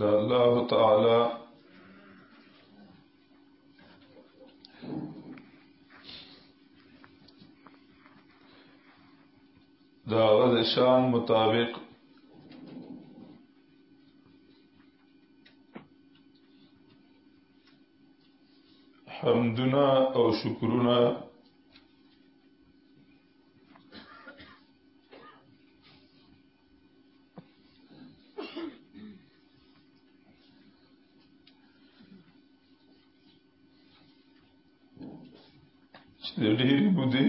د الله تعالی دا غد شان مطابق حمدنا او شکرنا د ډېری بودی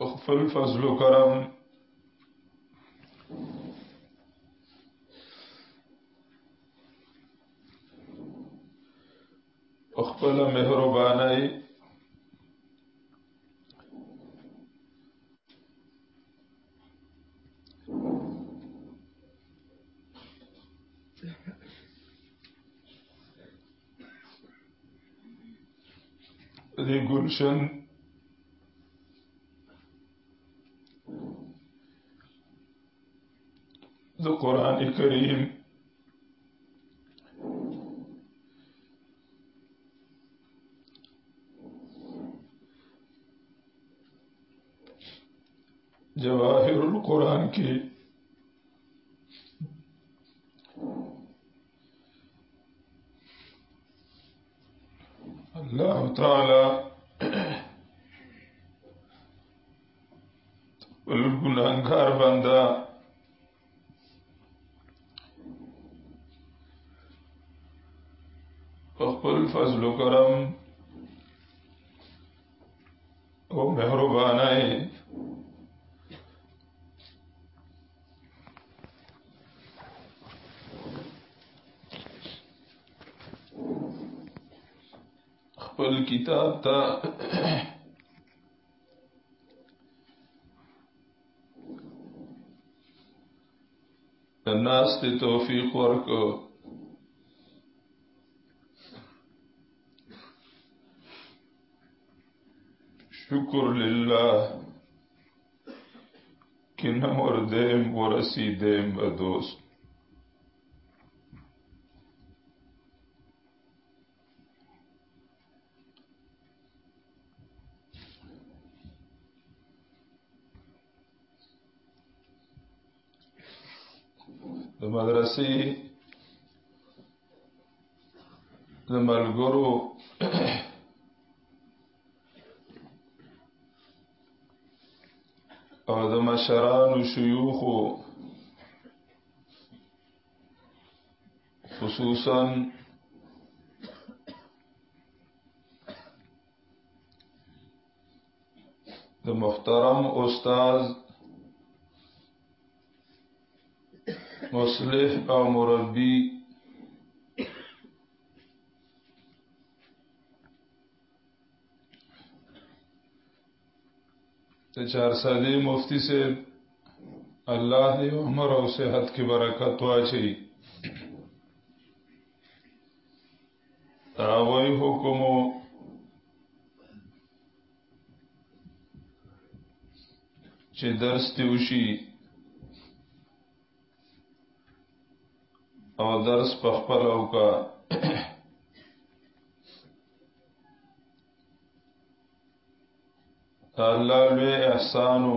خپل فضل و کرم خپل مهرباني دې ګلشن د قران کریم جواهر القرآن کې الله تعالی الګناګار بندا خپل فضل و کرم او مهربانای خپل کتاب ته ناس ته توفیق ورکو شکر لله کنه مردم ورسیدم دوست مدرسې د ملګرو او د مشرانو شيوخو خصوصا د محترم استاد مصلح او مربی د چار سالی مفتی سے الله دې عمر او صحت کې برکت واچي تاوی حکمو چې درس دی وشي او درس په خپل او کا الله لوی احسانو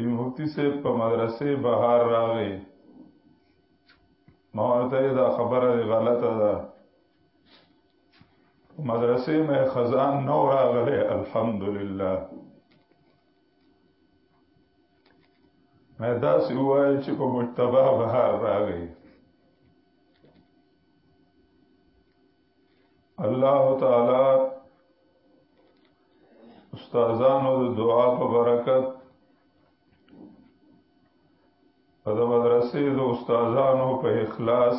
دی مفتی سے په مدرسې بهر راغی ما ورته دا خبره غلطه ده مدرسې مې خزان نو راغله الحمدلله ما دا سی وای چې په مجتبا بهار راغی الله تعالی استادانو د دعا په برکت په د مدرسې د استادانو په اخلاص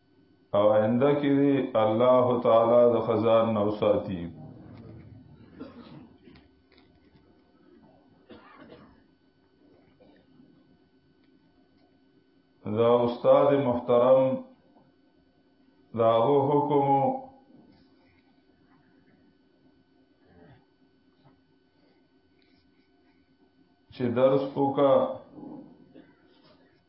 او آینده کې دی الله تعالی د خزان نو ساتي دا استاد محترم دا هو حکم چې درس وکړه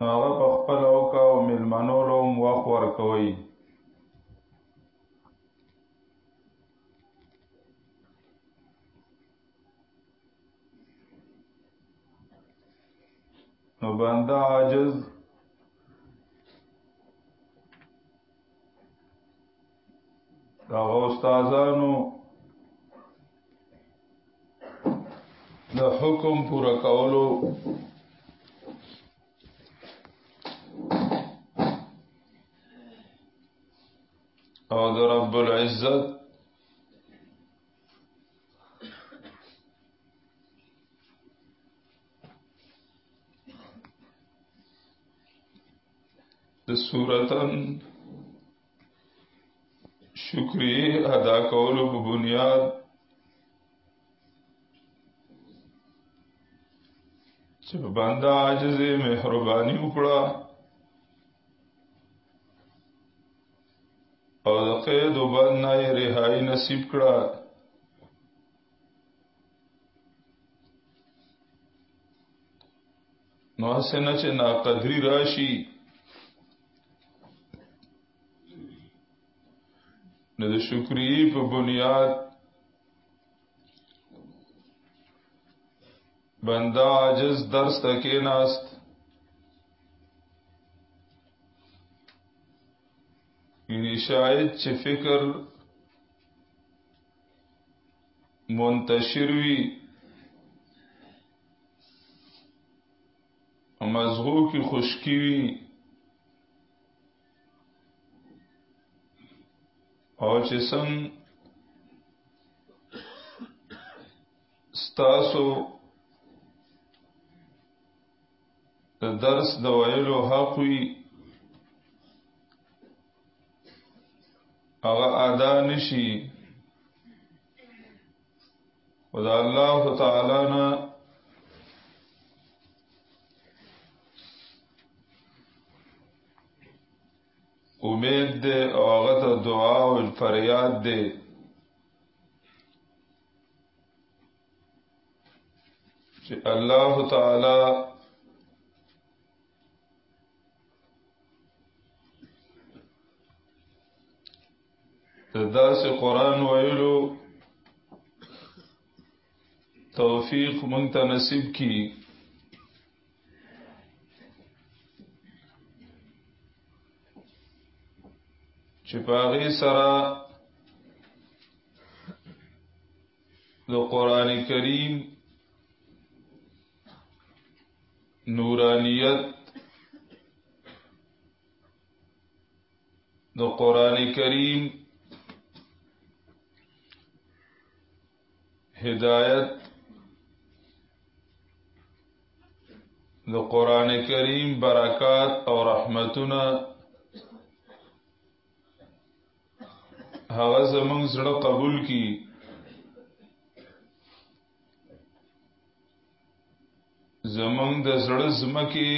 نو هغه په خپل اوکا او ملمنو لوم وخت ورکوي نو بنده عاجز دا استادانو د حکم پورا کولو او د رب العزت د صورتن شکریه ادا کولو په بنیاد چې په بنده عاجز مهرباني وکړه او د قید او بند نه رهایی نصیب کړه نو هسه نه چې نا قدری راشي نو د شکرې په بنیاد بندا عجز درس تکې ناست یعنی شاید چې فکر منتشر وي او مزغو کې خشکی وي او چې څنګه ستاسو د درس د ویلو حق وي هغه ادا نشي خدا الله تعالی نه امید دې او هغه ته دعا او فریاد دې چې الله تعالی دا سه قران ویلو توفیق مونږ ته نصیب کی چې پاغي سره د قران کریم نورانیت د قران کریم هدایت د قران کریم برکات او رحمتونه هغه زمونږ زړه قبول کی زمونږ د زړه زمکه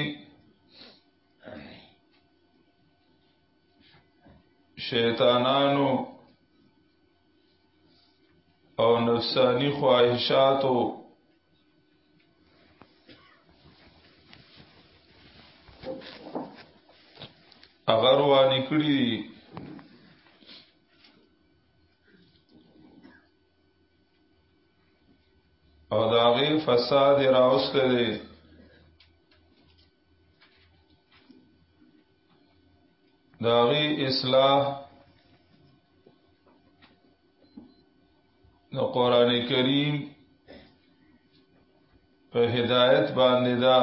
شیطانانو او نفسانی خواهشاتو اگر وانی کړی دي او داغه فساد راوسته دي داغي اصلاح د قران کریم په هدایت باندې دا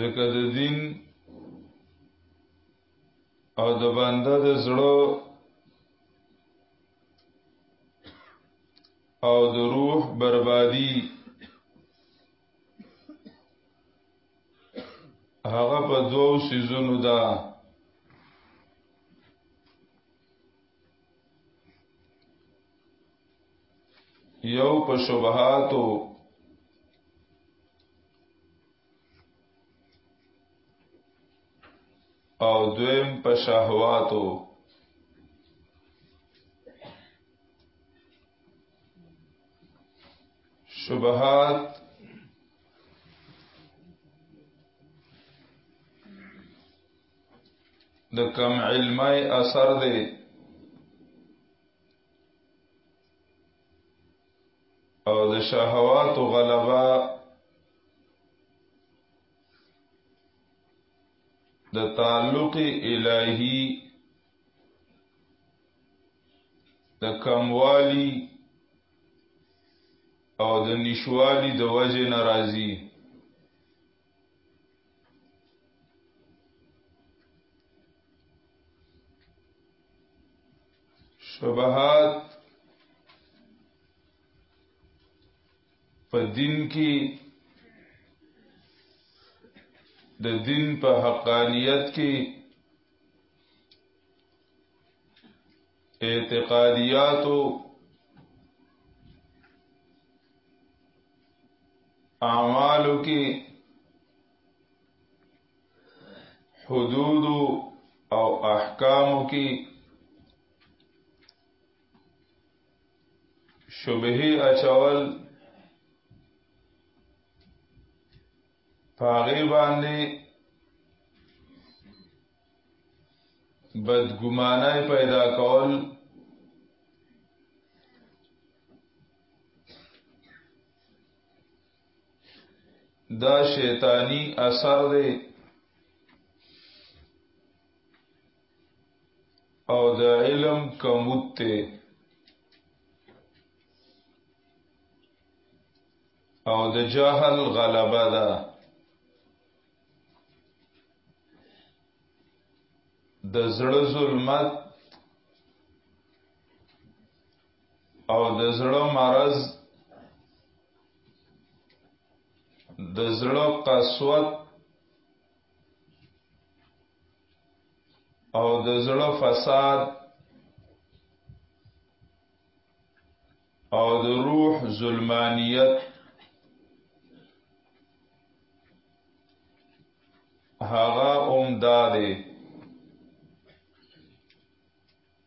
ځکه د دین او د بنده د زړه او د روح بربادي هغه په دوو سيزونو ده یو په شبهاتو او دویم په شهواتو شبهات د کم علمي اثر دی او د شهوات غلبه د تعلق الهی د کموالی او د نشوالی د وجه ناراضی شبهات په دین کې د دین په حقانیت کې اعتقادیاتو اعمالو کې حدود او احکام کې شبهه اچول پاغه باندې بدګمانه پیدا کول دا شیطانی اثر دی او د علم کموت ته او د جهل غلبه ده د زړه ظلمت او د زړه مرض د زړه قسوت او د زړه فساد او د روح ظلمانیت هغه اومداده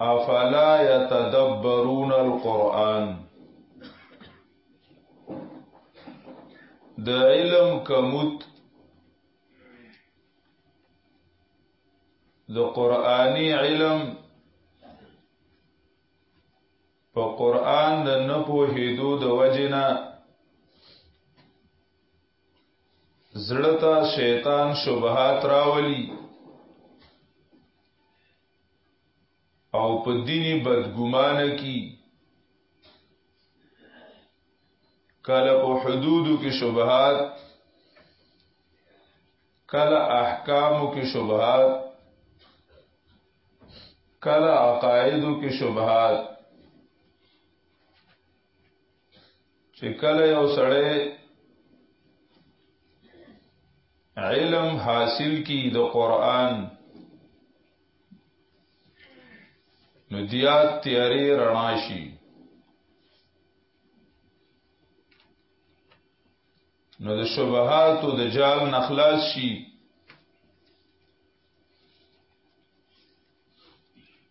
افلا يتدبرون القرآن د علم کموت د قرآنی علم په قرآن د نه پوهېدو د وجنه زړه ته شیطان شبهات راولي او په دینی بدګمانه کی کله په حدودو کې شبهات کله احکامو کې شبهات کله عقایدو کې شبهات چې کله یو سړی علم حاصل کی د قران نو دیات تیاری رڼا شي نو د شبهات او د جال نخلاص شي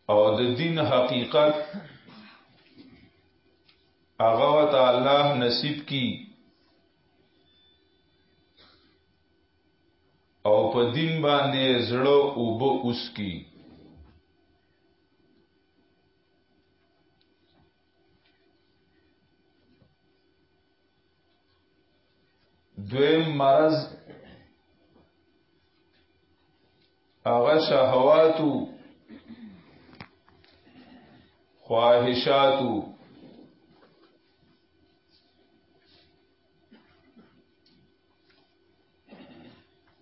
او د دین حقیقت هغه وته الله نصیب کی او په دین باندې زړه او به اوس کی دویم مرض هغه شهواتو خواهشاتو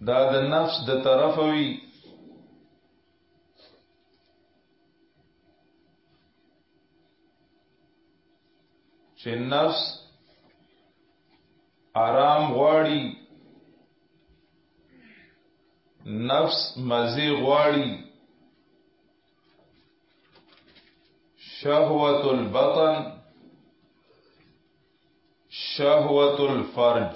دا د نفس د طرف وی چې نفس آرام غواړي نفس مزه غواړي شهوت البطن شهوت الفرج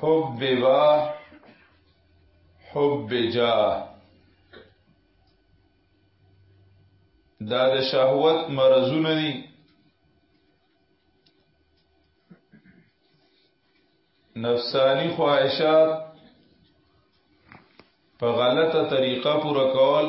حب با حب جا دا د شهوت مرزونه دي نفسانی خواهشات په غلطه طریقه پوره کول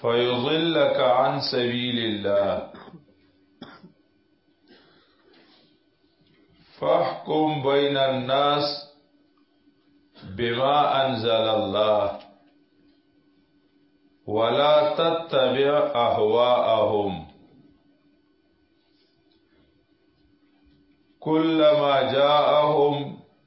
فيضلك عن سبيل الله فاحكم بين الناس بما أنزل الله ولا تتبع أهواءهم كلما جاءهم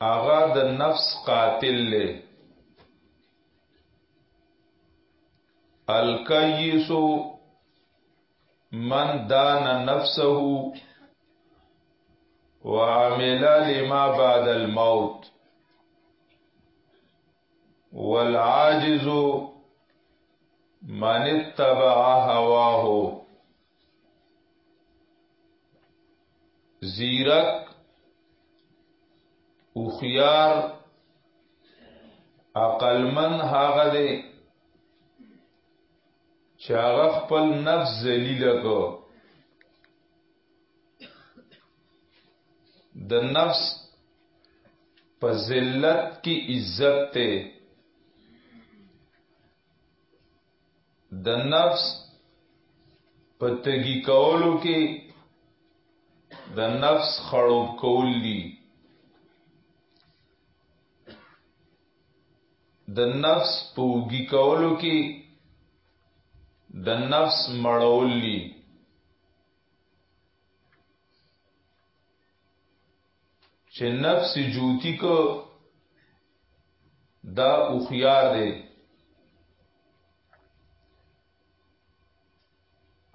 آغا د نفس قاتل لے الکیسو من دان نفسه وعمل لما بعد الموت والعاجز من اتبع هواه زیرک اوخيار عقلمن هغه دی چې هغه خپل نفس ذلیل کو د نفس په ذلت کې عزت ته د نفس په تګي کولو کې د نفس خړوب کول دي د نفس په وګي کولو کې د نفس مړول دي چې نفس جوتی کو دا اوخيار دی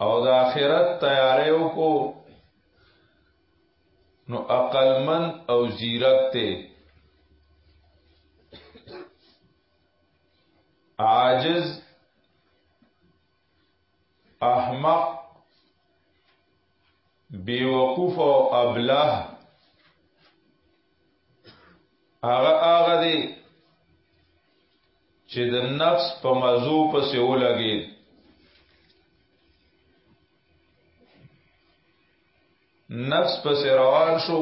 او د آخرت تیارې وکړو نو عقلمن او زیرک ته عاجز احمق بیوقوف او ابله هغه هغه دی چې د نفس په مزو پسې ولګي نفس پسې روان شو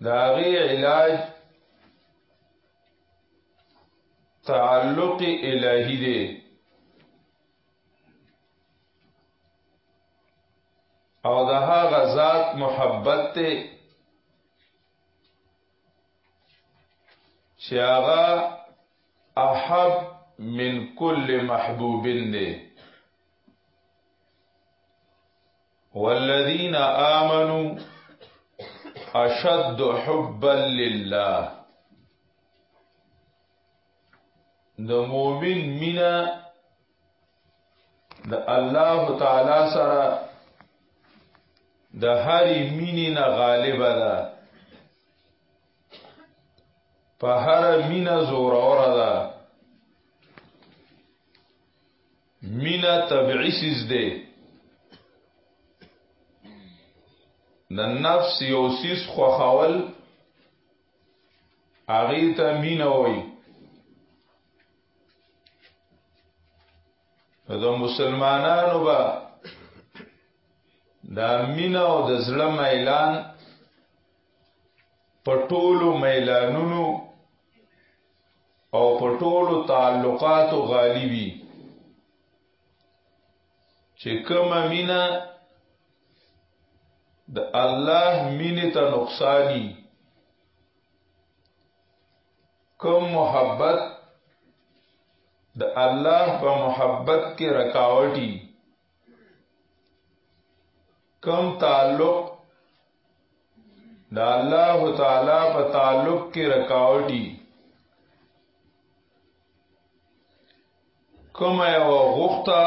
داغي علاج تعلق الہی دی او د هغه ذات محبت ته چې هغه احب من کل محبوب دی والذین آمنو اشد حبا لله د مؤمن مینا د الله تعالی سره د هری مینې نه غالب ده په هر مینه زور اور ده مینه طبعی سیز دی د نفس یو سیز خوخول هغه ته مینه وای د مسلمانانو به د مینه او د زړه میلان په ټولو میلانونو او په ټولو تعلقاتو غالي وي چې کومه مینا د الله مینې ته نقصانی کوم محبت د الله په محبت کې رکاوټي کم تعلق دا الله تعالی په تعلق کې رکاوټي کوم یو غوخته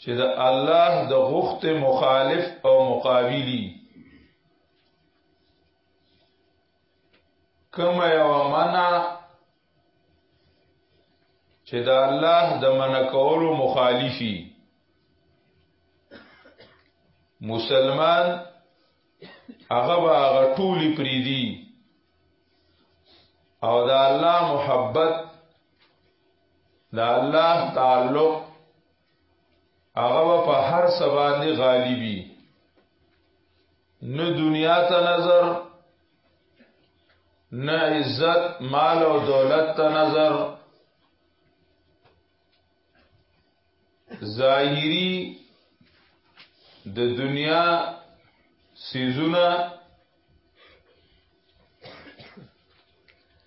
چې د الله د غوخته مخالف او مقابلی کوم یو منع چې د الله د منکولو مخالفي مسلمان هغه به هغه ټولي پریدي او د الله محبت د الله تعلق هغه په هر سبا نه غالبي نه دنیا ته نظر نه عزت مال او دولت ته نظر ظاهری د دنیا سیزونه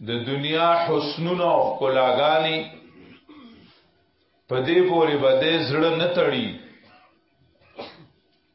د دنیا حسنونه او کلاګانی په دې پورې بده زړه نه تړي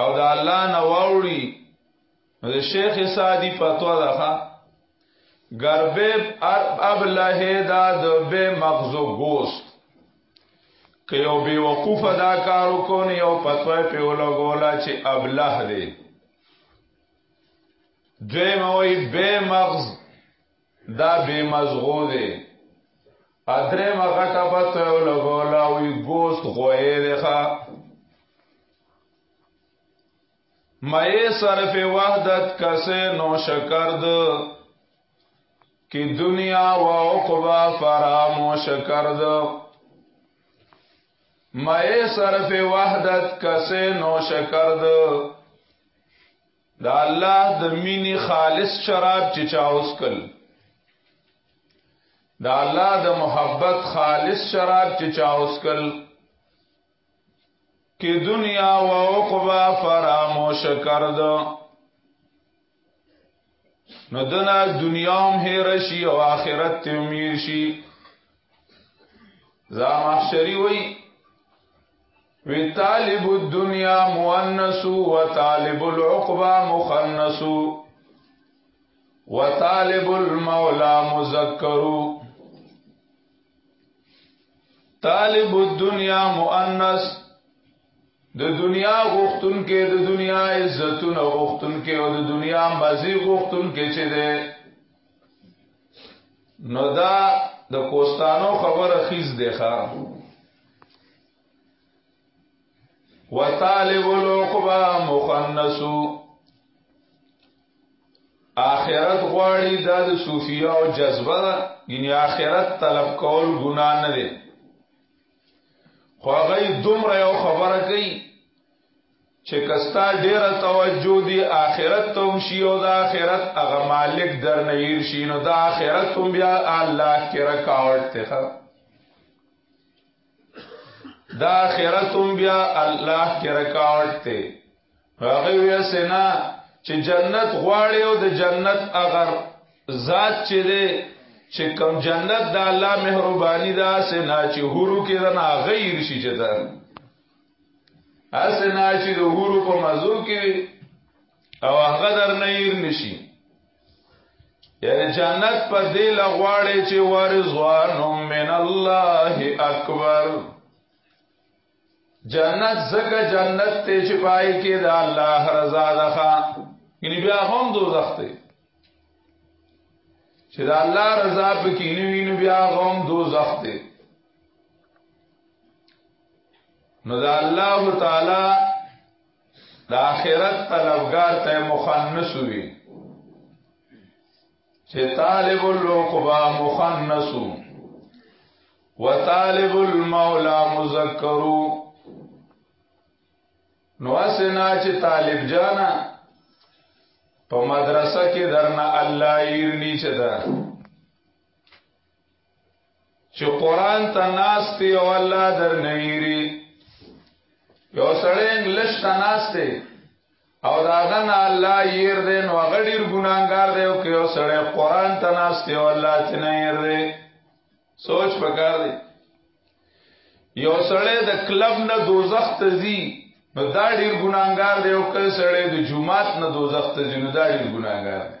او دا الله نه واوړي نو د شیخ سادی فتوا ده غربب ابله دا د به مغزو گوست که یو بی وقوف دا کارو کو نه یو فتوا په ولګولا چې ابله دی دوی موي به مغز دا بی مزغو دی ادره مغټه پته یو لګولا وی ګوست غوې دی ښا مې صرف وحدت کسه نو شکر د کی دنیا و عقبا فراموش کرد مئے صرف وحدت کسے نوش کرد دا الله د مینې خالص شراب چې چا اوسکل دا الله د محبت خالص شراب چې چا اوسکل کې دنیا او عقبا فراموش کرد نو دنا دنیا هم هیر شي او آخرت ته امیر شي زا محشری وای وی طالب الدنيا مؤنث و طالب العقبا مخنث و طالب المولى مذکر طالب الدنيا مؤنث د دنیا غختون کې د دنیا عزتونه غختون کې او د دنیا مزي غختون کې چې ده نو دا د کوستانو خبره خیز دی ښا وطالب العقبا مخنثو آخرت غواړي دا د صوفیا او جذبه ده یعنی آخرت طلب کول ګنا نه ده خو هغه دومره یو خبره کوي چې کستا ډیره توجه دی آخرت ته هم شي او د آخرت هغه مالک در نه ییر شي نو د آخرت هم بیا الله کې رکاوټ ته دا آخرتم بیا الله کې ریکارډ ته هغه وی سینا چې جنت غواړي او د جنت اگر ذات چې دی چې کم جنت د الله مهرباني دا سینا چې هورو کې نه غیر شي چې دا اسنا چې د هورو په مزو کې او هغه در نه نشي یعنی جنت په دې لغواړي چې ورزوان من الله اکبر جنت زکه جنت ته چې پای کې د الله رضا ده یعنی بیا هم دوزخ ته چې د الله رضا په کې نیوینو بیا هم دوزخ ته نو دا الله تعالی د آخرت طلبګار ته مخنث وي چې طالب العقبا مخنث وطالب المولى مذکر نو اسنا چې طالب جانا په مدرسه کې درنه الله يرني چې ده چې قران ته ناشته او الله در نویری یو سړی انګلیش ته ناشته او داغه نه الله ير دې نو غډیر ګناګار دی او که یو سړی قران ته ناشته او الله ته نه ير دې سوچ پکار دی یو سړی د کلب نه دوزخ ته ځي نو دا ډیر ګناګار دی او که سړی د جمعات نه دوزخ ته ځي نو دا ډیر ګناګار دی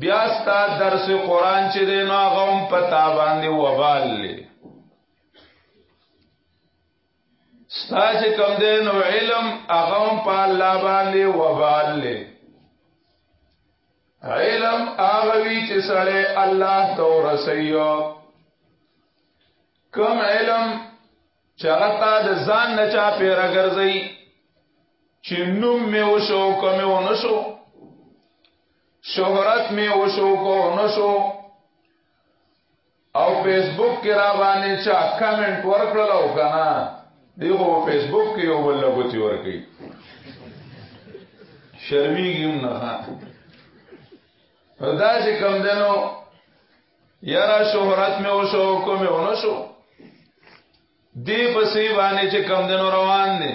بیا ستا درس قرآن چې دی نو هغه هم په تا باندې وبال دی ستا چې کوم دی نو علم هغه هم په الله باندې وبال دی علم هغه وی چې سره الله ته ورسېو کوم علم چې هغه تا د ځان نه چا پیرا ګرځي چې نوم مې وشو کومه ونشو شهرت می وشو کو نشو او فیسبوک کې را باندې چا کمنټ ورکړل او کنه دیغه فیسبوک کې یو بل لګوتی ورکی شرمېږم نه دا چې کم دنو یرا شهرت می وشو کو می ونشو دی پسې باندې چې کم دنو روان دي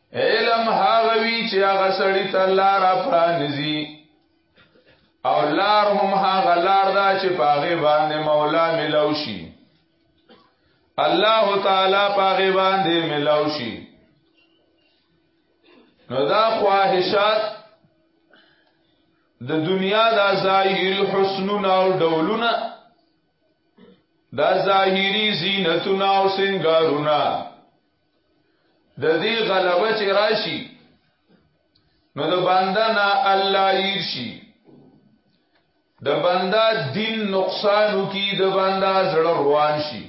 علم هغه وی چې هغه سړی ته لار پرانځي او لار هم هغه لار دا چې پاغه باندې مولا ملوشي الله تعالی پاغه باندې ملوشي نو دا خواهشات د دنیا دا ظاهری حسنونه او ډولونه دا ظاهری زینتونه او سنگارونه د دې غلبه چې راشي نو د بنده نه الله ير شي د بنده دین نقصان کی د بنده زړه روان شي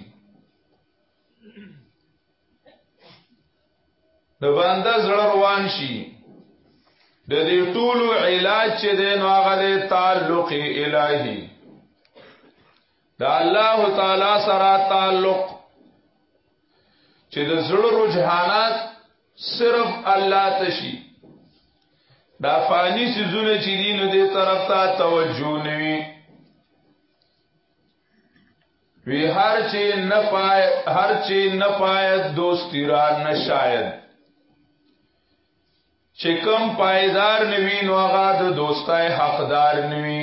د بنده زړه روان شي د دې ټولو علاج چې د نو هغه تعلق الهي دا الله تعالی سره تعلق چې د زړه رجحانات صرف الله تشي دا فانی سيزونه چې دین دې طرف ته توجه نوي وی هر چې نه پای هر چې نه پای دوستی را نه شاید چې کم پایدار نوی نو هغه د دوستای حقدار نوی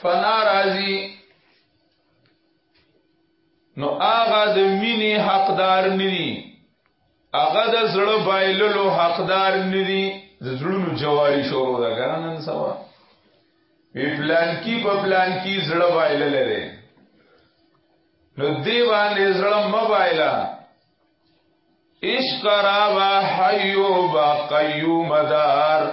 فنا راضی نو آغا د مینې حقدار ندی آغا د زړه بایللو حقدار ندی د زړونو جواری شروع ده کنه نن سبا وی پلان کی په پلان کی زړه بایل لري نو دی باندې زړه مبایلا عشق را با حیو با قیوم دار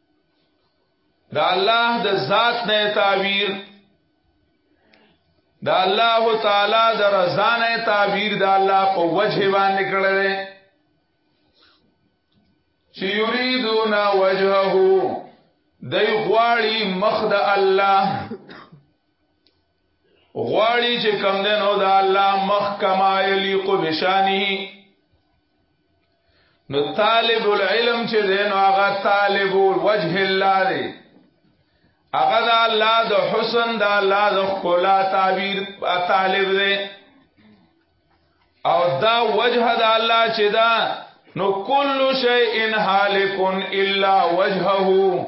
دا الله د ذات نه تعبیر دا الله تعالی د رضا نه تعبیر دا الله په وجه باندې کړل چې یریدون وجهه دای غواړي مخ د الله غواړي چې کم ده نو دا الله مخ کما یلیق بشانه نو طالب العلم چې ده نو هغه طالب وجه الله دی هغه دا الله د حسن دا الله د خلا تعبیر طالب دی او دا وجه دا الله چې دا نو کل شیء هالکن الا وجهه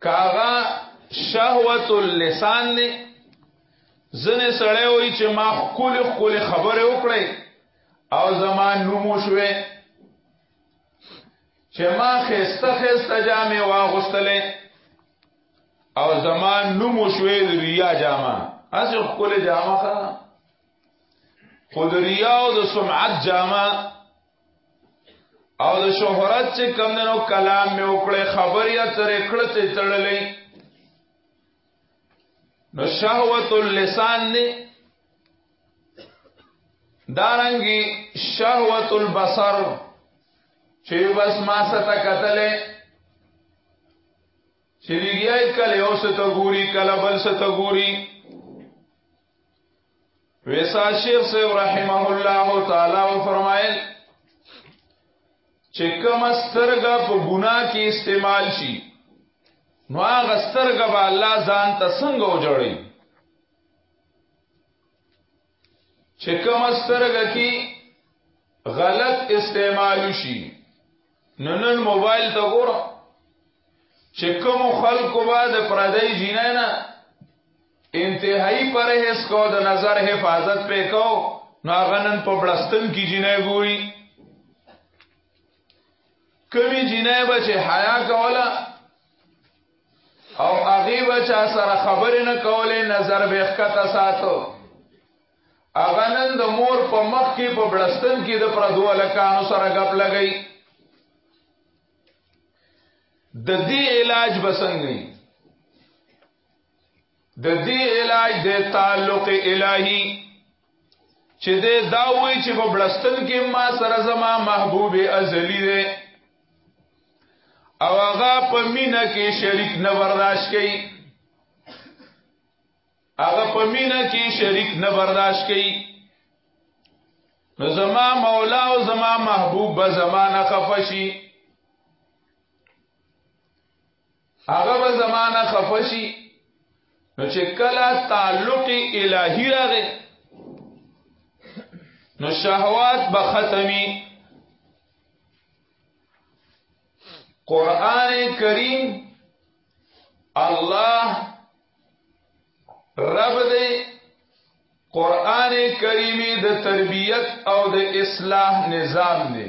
کاغا شهوت اللسان نه زنه سړی وای چې ما خپل خپل خبره وکړي او زمان نومو شوه چې ما خسته خسته جامې واغستلې او زمان نومو شوه ریا جامه از خپل جامه خا خود ریا او د سمعت جامه او د شهرت چې کمندنو کلام مې وکړې خبرې اترې کړې ته تړلې نو شهوت اللسان نه دارنګي شهوت البصر چې بس ما ستا قتلې چې دیګیای کله اوس ته ګوري کله بل څه ته ګوري ویسا شیخ صاحب رحمه الله تعالی و فرمایل چې کوم سترګه په ګناه کې استعمال شي نو هغه سترګه به الله ځان ته څنګه وجړي چې کوم سترګه کې غلط استعمال شي نو نن موبایل ته ګوره چې کوم خلکو به د پردې جینای نه انتهایی پرهیز کو د نظر حفاظت په کو نو غنن په بلستن کې جنې ګوري کمی جنې بچ حیا کولا او هغه بچا سره خبرې نه کولې نظر به ښکته ساتو اغنن د مور په مخ کې په بلستن کې د پردو لکانو سره غپ لګئی د دې علاج بسنګي د دې علاج د تعلق الهي چې دې دا وای چې په بلستان کې ما سره زما محبوب ازلی دی او هغه په مینا کې شریک نه برداشت کوي هغه په مینا کې شریک نه برداشت کوي نو زما مولا او زما محبوب به زمانہ خفشي هغه به زمانہ خفشي نو چې کله تعلق الهی راغی نو شهوات به ختمي قران کریم الله رب دې قران کریمی د تربیت او د اصلاح نظام دی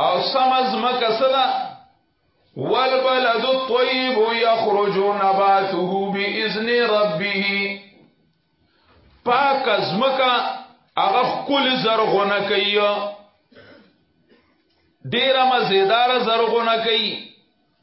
او سمز مکه صدا والبلد الطيب يخرج نباته باذن ربه پاک از مکه هغه خپل زرغونه کوي ډیره مزیدار زرغونه کوي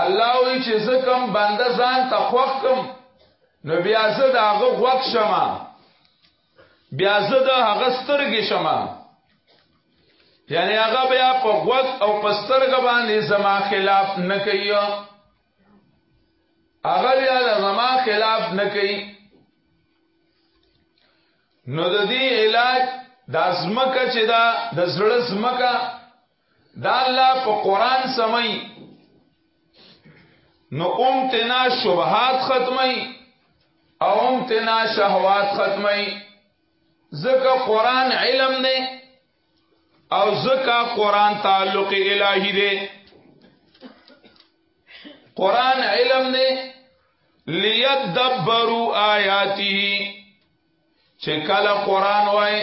الله وی چې زکم بنده ځان ته خوښ کم نو بیا زه د هغه غوږ شمه بیا زه د هغه سترګې شمه یعنی هغه بیا په غوږ او په سترګ باندې زما خلاف نه کوي هغه بیا زما خلاف نه کوي نو د دې علاج د زمکه چې دا د زړه زمکه دا الله په قران سمي نو امتنا شبهات ختمي او امتنا شهوات ختمي زکه قران علم نه او زکه قران تعلق الهي دی قران علم نه ليدبروا آیاته چې کله قران وای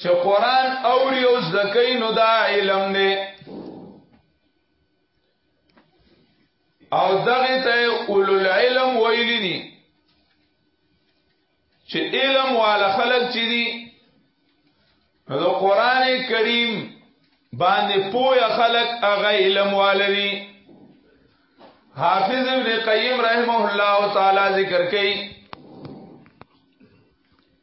چې قران اوري او زده کوي نو دا علم دی او دغه ته اول العلم ویل دي چې علم والا خلک چې دي نو د قران کریم باندې پوهه خلک هغه علم والي حافظ ابن قیم رحمه الله تعالی ذکر کوي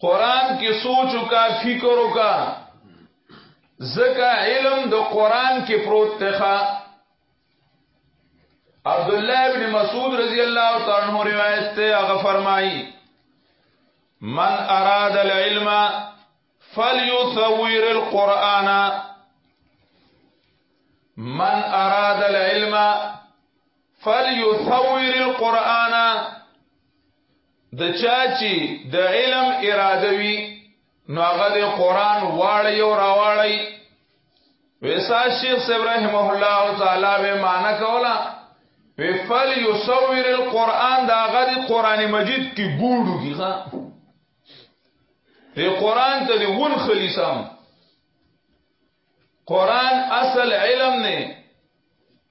قران کې سوچ وکا فکر وکا زکه علم د قران کې پروت دی عبد الله ابن مسعود رضی الله تعالی عنہ روایت ته هغه فرمایي من اراد العلم فليثور القرآن من اراد العلم فليثور القرآن د چا چې د علم اراده وي نو هغه د قران واړی او راواړی ویسا شیخ صاحب رحمه الله تعالی به معنا کولا وی فل یصور القران دا غد قران مجید کی ګوډو کی ها دی قران ته دی ون خلیسم قران اصل علم نه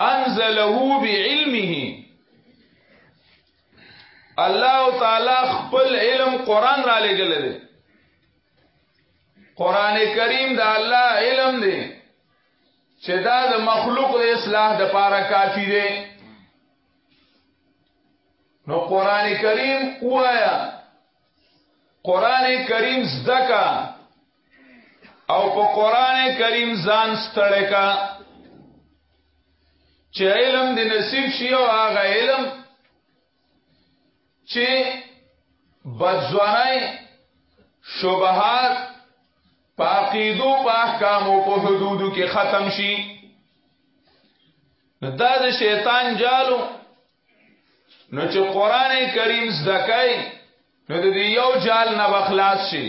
انزله بعلمه الله تعالی خپل علم قران را لګل دی قران کریم دا الله علم دی چې دا د مخلوق د اصلاح د پاره کافی دی نو قران کریم وایا قران کریم زدکا او په قران کریم ځان ستړی کا چې علم دې نصیب شي او هغه علم چې بدځوانای شبهات پاقیدو په احکام او په حدودو کې ختم شي دا د شیطان جالو نو چې قران کریم زکای نو د دې یو جال نه بخلاص شي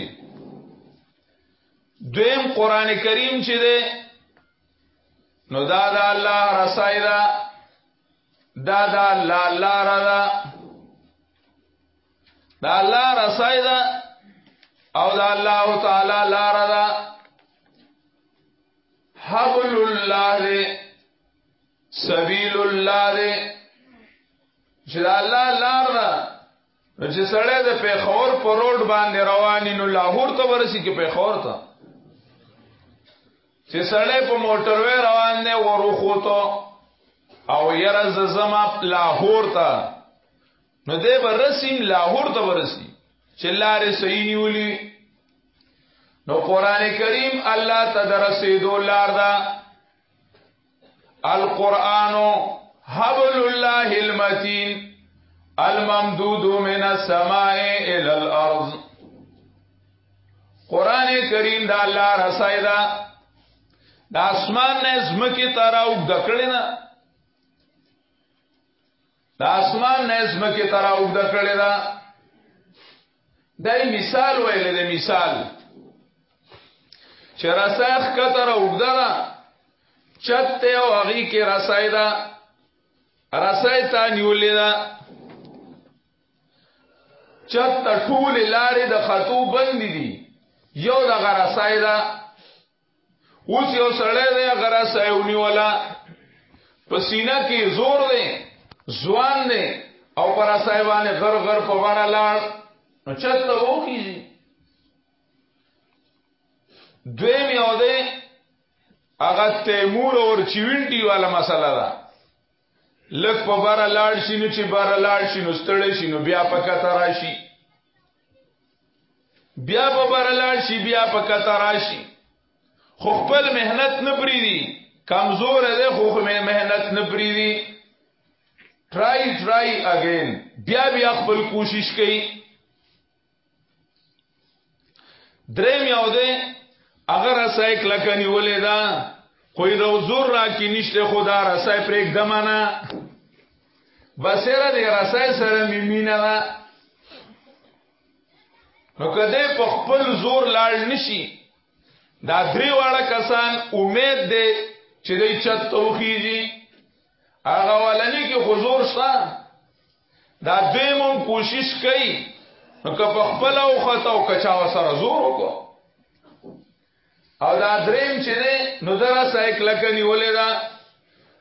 دویم قران کریم چې ده نو دا دا الله رسای دا دا دا الله الله را دا دا الله رسای دا او دا الله تعالی لار دا حبل الله دې سبیل الله دې چې دا الله لار دا نو چې سړی د پیښور په روډ باندې رواني نو لاهور ته ورسی کې پیښور ته چې سړی په موټروي روان دی وروخو ته او یره زما لاهور ته نو دی به رسیم لاهور ته ورسی چې لارې صحیح نیولې نو قران کریم الله ته درسېدو لار ده القرآن حبل الله المتین الممدود من السماء الى الارض قران کریم دا الله رسای دا د اسمان نه زمکی تر او دکړینا د اسمان نه زمکه ترا وګد کړی دا دای مثال ویل دی مثال چې رسخ کتر وګد دا چته او هغه کې رسای دا رسای تا نیولې دا چته ټول لارې د خطو بند دي یو د غرسای دا اوس یو سړی دی هغه را سایونی ولا پسینه کې زور دی ځوان دی او پر سایوانه غر غر په وړه لاړ نو چته وو کیږي دوی مې او دی هغه تیمور اور چوینټي والا مسله ده لک په بار لاړ شي نو چې بار لاړ شي نو ستړی شي نو بیا پکا تراشي بیا په برلان شي بیا په قطر شي خو خپل مهنت نه پریدي کمزور دی خو مهنت نه پریدي ټرای ټرای اگین بیا بیا خپل کوشش کوي دریم یو دی اگر اسای کلکنی ولې دا خو یو زور را کې نشته خدا را اسای پرېګ دمانه بسره دی رسای سره میمینه وا نو کده په خپل زور لاړ نشي دا درې واړه کسان امید دی چې دې چت توخیږي هغه ولني کې حضور شته دا دوی مون کوشش کوي نو که په خپل او خطا او کچا سره زور وکړو او دا دریم چې دی نو ذرا سایک لکه نیولې ده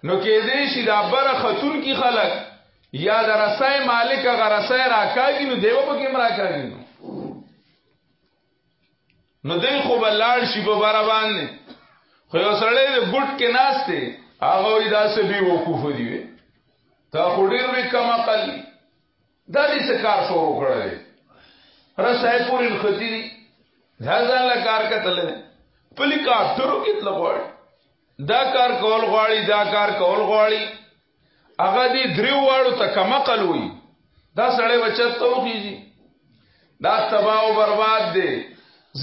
نو کې دې شي دا بره خاتون کی خلک یا د رسای مالک غرسای راکاږي نو دیو په کې مراکاږي نو نو دې خو بلال شي په بار باندې خو یو سړی د ګټ کې ناشته هغه وې داسې بي وقوف دی تا خو ډیر وی کما قلی دا دې څه کار شروع کړی دی رسای پورې ختی دی دا ځان له کار کتل په لیکاپټرو کې تل غواړي دا کار کول غواړي دا کار کول غواړي هغه دې دریو واړو ته کمقل وي دا سړی وچت توخیږي دا تباہ او برباد دی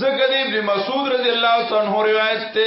ذکر ابن مسعود رضی اللہ تعالی عنہ روایت تے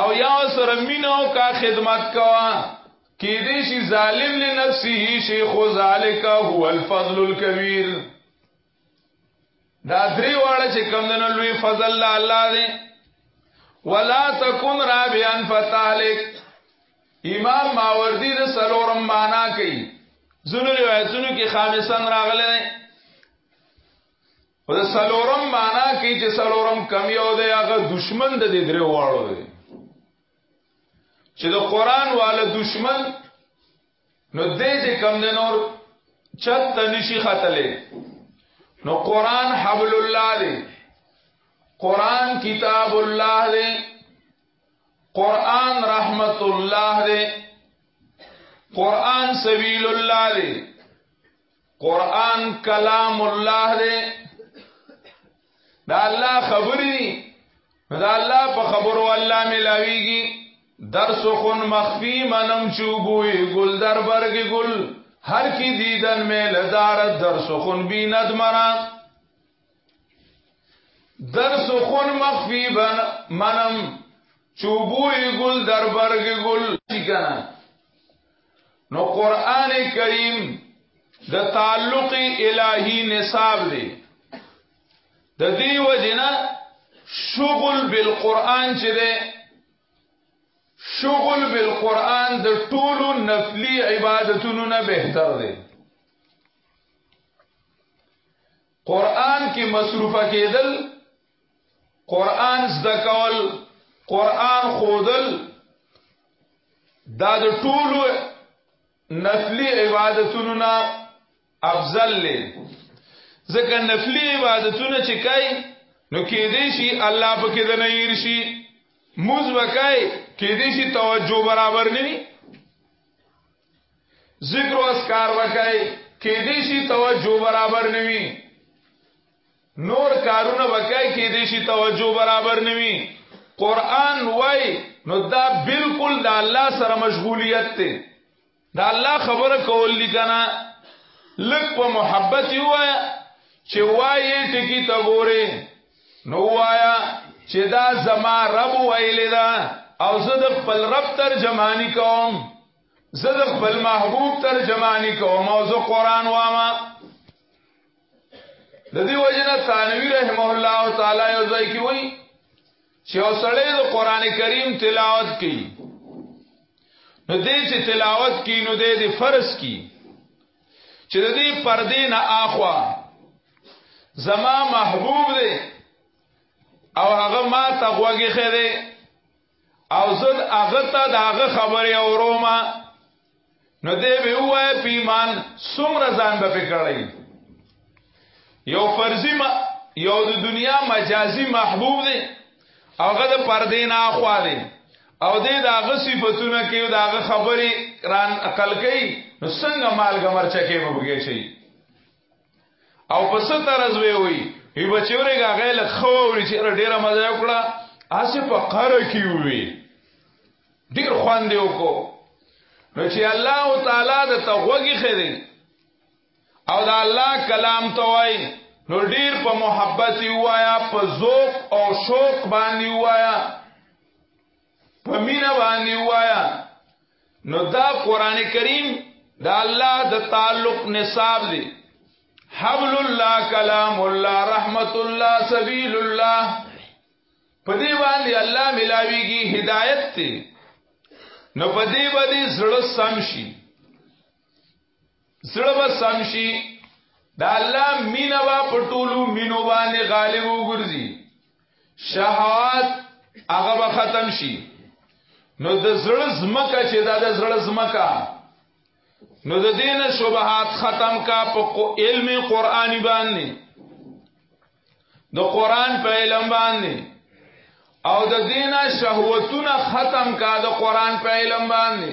او یا سره مینو کا خدمت کوا کې دې شي ظالم لنفسه شیخ ذالک هو الفضل الكبير دا درې واړه چې کم نه لوی فضل الله دې ولا تکون رابعا فتالک امام ماوردی د سلورم معنا کوي زونو روایتونو کې خامسن راغله په د سلورم معنا کې چې سلورم کم یو دی هغه دشمن د دې درې واړو دی چې د قران والا دشمن نو دې چې کم دی نور چت نشي خاتلې نو قران حبل الله دی قران کتاب الله دی قران رحمت الله دی قران سبیل الله دی قران کلام الله دی دا الله خبرې دي دا الله په خبرو الله ملاويږي درس خون مخفي منم چوبوي ګل در برګ ګل هر کی دیدن میں لدار درس خون بی ندمرا درس خون مخفی بن منم چوبوی گل در برگ گل چی کنا نو قران کریم د تعلق الہی نصاب دی د دې وجنه شغل بالقران چې ده شغل بالقران د ټولو نفلی عبادتونو نه بهتر دی قران کې مصروفه کېدل قران زده کول قران خودل دا د ټولو نفلی عبادتونو نه افضل لې ځکه نفلی عبادتونه چې کوي نو کې دې شي الله په کې د نه يرشي موز وکای کې دې شي توجه برابر نه وي ذکر او اسکار وکای کې دې شي توجه برابر نه وي نور کارونه وکای کې دې شي توجه برابر نوي قران وای نو دا بالکل د الله سره مشغولیت ته دا الله خبره کول لیکنه لک په محبت وای چې وای ټکی ته ګوره نو وایا چې دا زما رب ویل دا او زه د خپل رب ترجمانی کوم زه د خپل محبوب ترجمانی کوم او زه قران وامه د دې وجنه ثانوی رحم الله تعالی یو ځای کې وایي چې اوسړې د قران کریم تلاوت کوي نو دې چې تلاوت کوي نو دې د فرض کوي چې د دې پردې نه اخوا زما محبوب دی او هغه ما ته غوږی خې دی او زد هغه ته د هغه خبرې اوروما نو دې به وای په ایمان څومره ځان به پکړی یو فرضی ما یو د دنیا مجازی محبوب دی هغه د پردې نه اخوا دی او دې د هغه صفاتونه کې او د هغه خبرې ران عقل کوي نو څنګه مالګه مرچکه به بګی شي او په ست طرز وی وی هی بچوره غه له خو وی چې ډیره مزه وکړه اسه په قر کې وی ډیر خوان دی وکړو نو چې الله تعالی د تغوږی خېری او د الله کلام ته وای نو ډیر په محبت وایا په ذوق او شوق باندې وایا په مینا باندې وایا نو دا قران کریم دا الله د تعلق نصاب دی حبل الله کلام الله رحمت الله سبیل الله په دې باندې الله ملاویږي هدایت ته نو په دې باندې زړه سم شي زړه به سم شي دا الله مینه وا پټولو مینو باندې غالب وګرځي شهوات هغه به ختم شي نو د زړه زمکه چې دا د زړه زمکه نو د دین شبهات ختم کا په علم قرآنی باندې د قرآن په علم باندې او د دین شهوتونه ختم کا د قرآن په علم باندې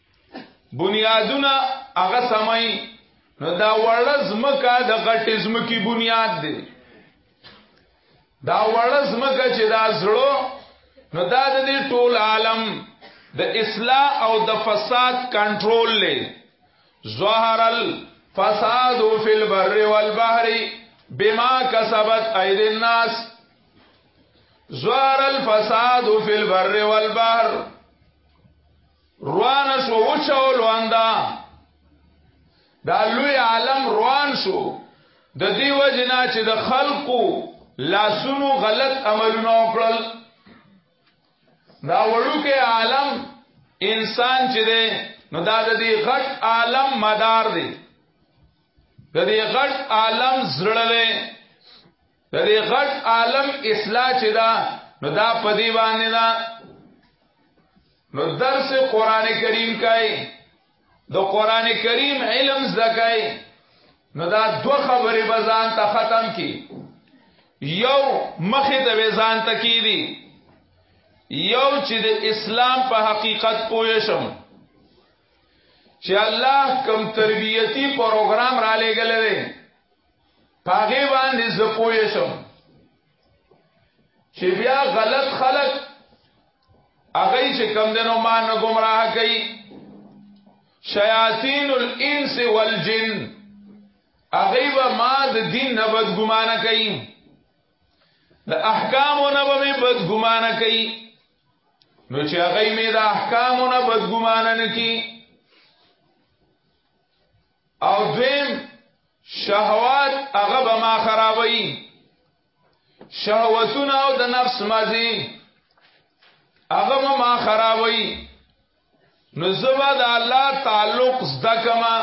بنیادونه هغه سمای نو دا وړز مکه د غټې زمکی بنیاد دی دا وړز مکه چې دا زړو نو دا د دې ټول عالم د اصلاح او د فساد کنټرول لې ظهر الفساد فی البر والبحر بما کسبت اید الناس ظهر الفساد فی البر والبحر روان شو وچول واندا دا لوی عالم روان شو د دې وجنا چې د خلقو لاسونو غلط عملونه وکړل دا وړوکه عالم انسان چې دی نو دا د دې غټ عالم مدار دی د دې غټ عالم زړه دی د دې غټ عالم اصلاح چې دا نو دا په دی باندې دا نو درس قران کریم کوي د قران کریم علم زکای نو دا دو خبرې بزان ته ختم کی یو مخې ته وزان ته کی دي یو چې د اسلام په حقیقت پوه شم چې الله کوم تربیتی پروګرام را لګل دی پاغي باندې زپوی شم چې بیا غلط خلق هغه چې کم دنو ما نه گمراه کوي شیاطین الانس والجن هغه به ما د دین نه بدګمانه کوي د احکامو نه به بدګمانه کوي نو چې هغه مې د احکامو نه بدګمانه نه کوي او دویم شهوات هغه به ما خرابوي شهوتونه او د نفس مزي هغه به ما خرابوي نو زبا د الله تعلق زده کما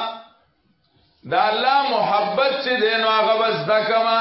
د الله محبت چې دینو هغه بس زده کما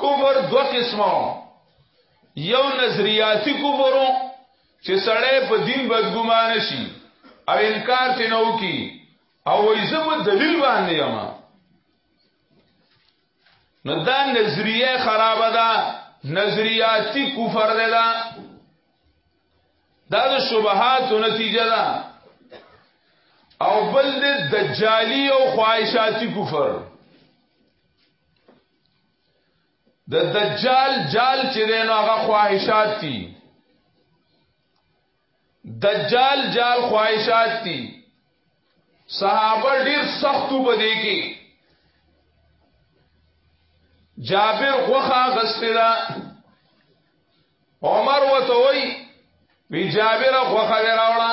کفر دو قسمه یو نظریاتی کفرو چې سړی په دین بدګمان شي او انکار ته نو کی او ایزه په دلیل باندې یما نو دا نظریه خراب ده نظریاتی کفر ده دا دا د شبهات نتیجه ده او بل د دجالی او خواهشاتی کفر د دجال جال چې دی نو هغه خواهشات دي دجال جال خواهشات دي صحابه ډیر سختو په دې کې جابر خوخه غسته دا عمر وته وی وی جابر خوخه راوړه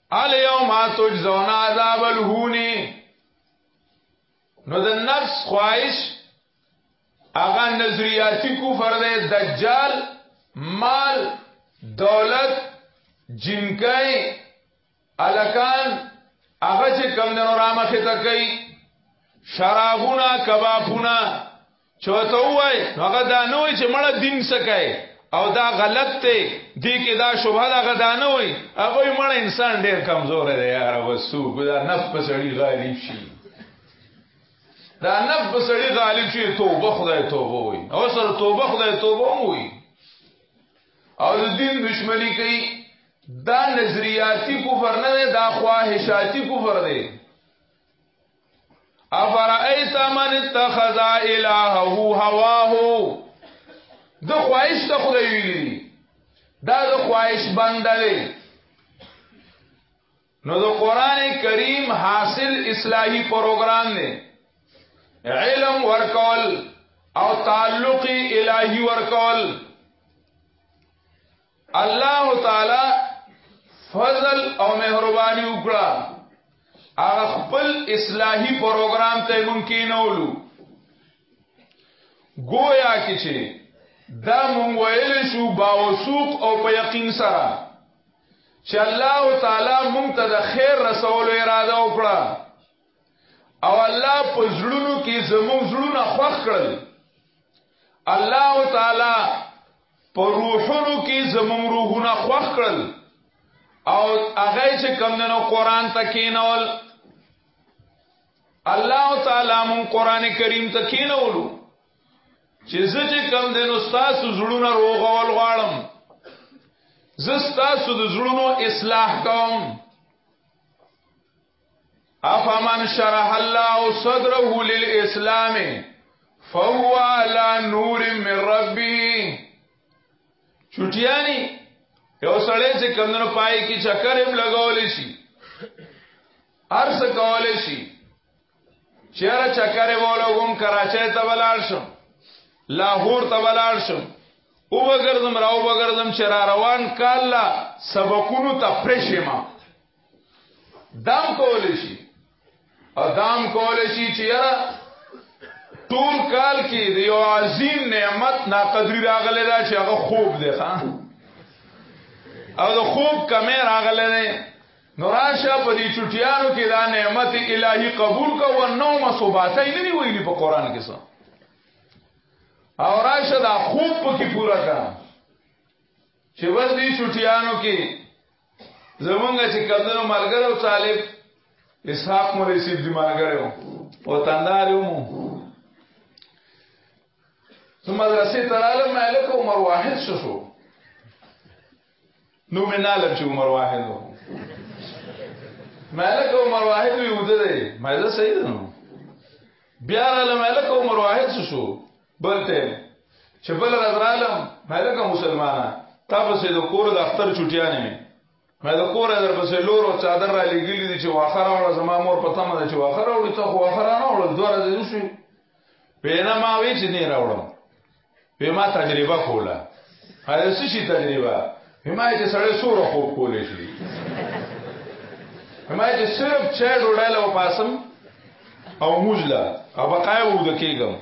الیوم تجزون عذاب الهون نو د نفس خواهش هغه نظریاتی کفر دی دجال مال دولت جنکای الکان هغه چې کم دنو رامخه ته کوي شرابونه کبابونه چوته وای هغه دا نه وای چې مړه دین سکای او دا غلط دی دی کې دا شوبه دا غدا نه وای هغه مړه انسان ډیر کمزور دی یار وسو دا نف په سړی غالب شي دا نف په سړی غالب شي توبه خدای توبه وای او سره توبه خدای توبه وای او د دین دشمنی کوي دا نظریاتی کفر نه دا خواهشاتی کفر دی افرایت من اتخذ الهه هواه د خواهش ته خدای ویلی دا د خواهش بندلې نو د قران کریم حاصل اصلاحي پروګرام دی علم ورکول او تعلقی الہی ورکول الله تعالی فضل او مهرباني وکړه هغه خپل اصلاحي پروګرام ته ممکن اولو گویا کې چې دا مونږ ویل شو باوسوق او په یقین سره چې الله تعالی مونږ ته د خیر رسولو اراده وکړه او الله په زړونو کې زموږ زړونه خوښ کړل الله تعالی په روحونو کې زموږ روحونه خوښ کړل او هغه چې کمندنو قران ته کینول الله تعالی مون قران کریم ته کینولو چې زه چې کم دینو تاسو زړونه روغول غواړم زه تاسو د زړونو اصلاح کوم افمن شرح الله صدره للاسلام فهو على نور من ربه چټیانی یو سړی چې کمنو پای کې چکر هم لګول شي ارس کول شي چیرې چکر ولوم کراچۍ ته ولاړ شم لاهور ته ولاړ شم او وګرځم راو وګرځم چې را روان کاله سبقونو ته پرشمه دام کول شي ادم کول شي چې یاره ټول کال کې د یو عظیم نعمت ناقدری راغلی دا چې هغه خوب دی ښا او د خوب کمې راغلی دی نو راشه په دې چټیانو کې دا نعمت الهی قبول کو او نو مصوباتای نه ویلي په قران کې څه او راشه دا خوب پکې پورا کړه چې ور دې چټیانو کې زمونږ چې کمدنو ملګری او طالب اسحاق مولوی سیب دی ملګری او وطندار مو ثم مدرسې تراله مالک عمر واحد شو شو نو مناله چې عمر واحد وو مالک عمر واحد وی وده دی مې زه صحیح ده نو بیا له مالک عمر واحد شو بلته چې بل ورځ رالم مې لکه مسلمانه تا پسې د کور د اختر چټیانې مې مې د کور در پسې لور او چادر را لګیلې دي چې واخر اوله زما مور پته مده چې واخر اوله ته خو واخر نه اوله دوه ورځې وشي پېنه ما وی چې نه راوړم په ما تجربه کوله هدا څه شي تجربه همای چې سړی سوره خوب کولې شي همای چې صرف چا ډوډل او پاسم او موزلا او بقای وو د کېګم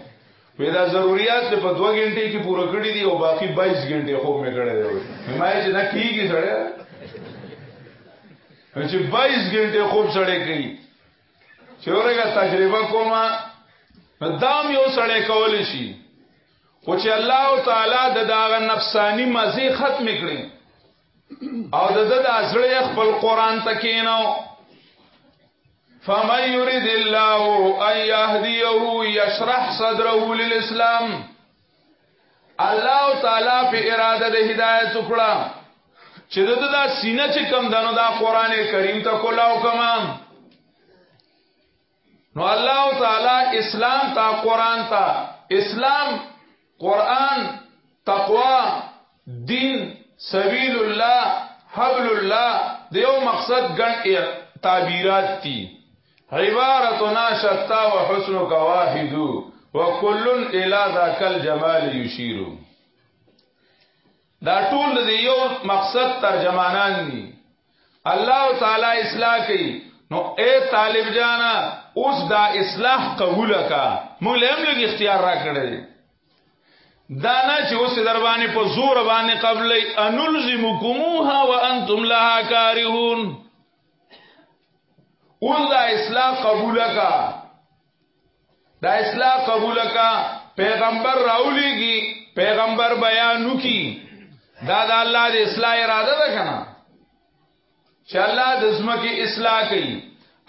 پیدا ضرورت په 2 غنټه کې پوره کړی دی او باقی 22 غنټه خوب مې کړی دی همای چې نه کیږي سړی چې 22 غنټه خوب سړی کوي چې ورګه تجربه کومه دام یو سړی کول شي خو چې الله تعالی د داغه نفسانی مزه ختم کړي او د د ازړې خپل قران ته کینو فمن يريد الله ان يهديه يشرح صدره للاسلام الله تعالی په اراده د هدایت وکړه چې د دا سینه چې کم دنو دا قران کریم ته کولاو کما نو الله تعالی اسلام تا قران تا اسلام قران تقوا دین سبیل الله حبل الله دیو مقصد ګڼ تعبیرات دي عبارتنا شتا وحسنك واحد وكل الى ذاك الجمال يشير دا ټول د یو مقصد ترجمانان دي الله تعالی اصلاح کوي نو اے طالب جانا اوس دا اصلاح قبول کا موږ له هم لږ اختیار را کړی دا نه چې اوس در باندې په زور باندې قبلې انلزمکموها وانتم لها کارهون اوس دا اصلاح قبول کا دا اصلاح قبول کا پیغمبر راولیږي پیغمبر بیانو کی دا د الله د اصلاح اراده ده کنه چې الله د زمکه اصلاح کوي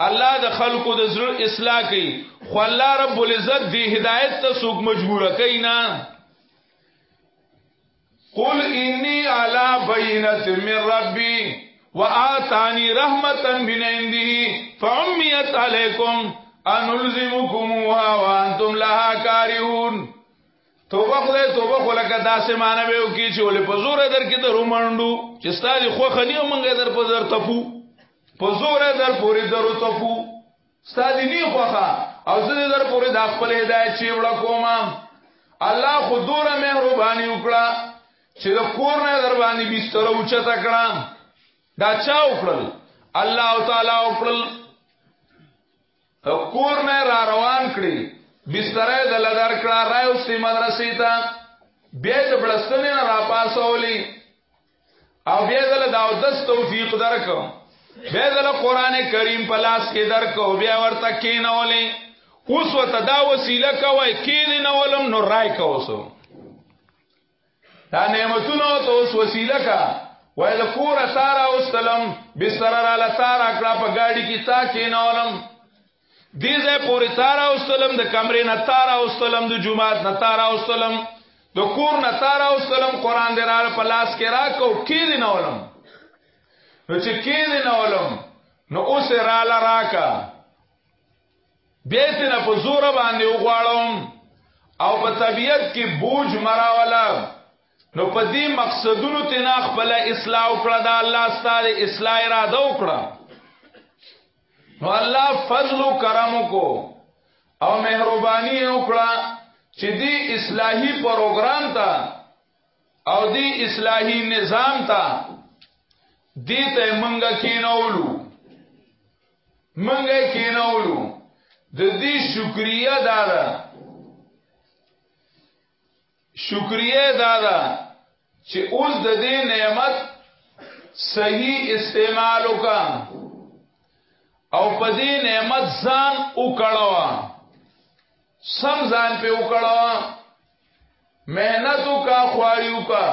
الله د خلقو د زړه اصلاح کوي خو الله رب العزت دی هدایت ته څوک مجبور کوي نه قل انی علی بینت من ربی وآتانی رحمتا من عنده فعمیت علیکم انلزمکموها وانتم لها کارهون توبه خدای توبه خو لکه داسې معنی به وکي چې ولې په زور در کې درو منډو چې ستاسو خو خنیو مونږه در په زر تپو په زور در پوری درو تپو ستا دینی خوخه او زه در پورې دا خپل هدایت شی وړه کوم الله خو دوره مهرباني وکړه چې د کور نه در باندې بستر اوچته کړه دا چا وکړل الله تعالی وکړل کور نه را روان کړی بستر د لدار کړه راو سي مدرسې ته بیا د بلستنې نه را پاسولې او بیا دل دا دس توفیق درک بیا دل قران کریم په لاس کې درک او بیا ورته کینولې اوس وته دا وسیله کوي کینې نه ولم نو راي کوسو دا نعمتونه ته اوس وسیله کا وای د کور سارا اوستلم بستر را لتارا کړه په گاډي کې تا کینولم دې ځای پورې تار او سلم د کمرې نه تار او سلم د جمعات نه تار او سلم د کور نه تار او سلم قران درار په لاس کې راکو کېد نه ولم نو چې کېد نه ولم نو اوس را لراکا بیت نه په زور باندې وغواړم او په طبیعت کې بوج مراولا نو په دې مقصدونو تنا خپل اصلاح وکړه دا الله ستاره اصلاح را دو کړه نو الله فضل او کرم کو او مهرباني وکړه چې دی اصلاحي پروګرام ته او دی اصلاحي نظام ته دی ته منګه کینولو منګه کینولو د دې شکریا دارا شکریه دا ده چې اوس د دې نعمت صحیح استعمال وکا او په دې نعمت ځان وکړوا سم ځان په وکړوا مهنت وکا خوایو کا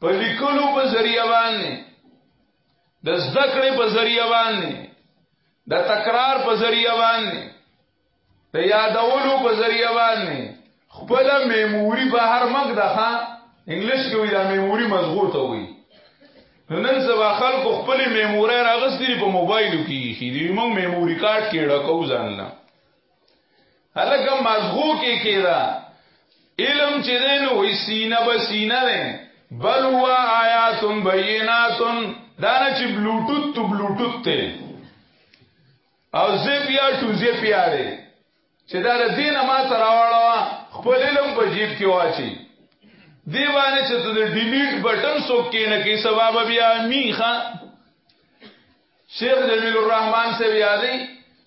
په لیکلو په ذریعہ باندې د زده کړې په ذریعہ باندې د تکرار په ذریعہ باندې د یادولو په ذریعہ باندې خپل میموري بهر مګ دغه انګلیش کې وی دا میموري مضغوطه وی نو نن سبا خلکو خپل میموري راغستې په موبایل کې خې دی موږ میموري کارت کې ډکو ځان نه هلکه مضغو کې کېدا علم چې دین وې سینه به سینه نه بل هو آیات بینات دا نه چې بلوټوت تو بلوټوت ته او زه بیا ټوزه پیاره چې دا د دین ما سره واړه خپل علم په جیب کې واچي دی باندې چې ته د ډیلیټ بٹن سوک کې نه کې سبب بیا میخه شیخ جمیل الرحمن سے یادې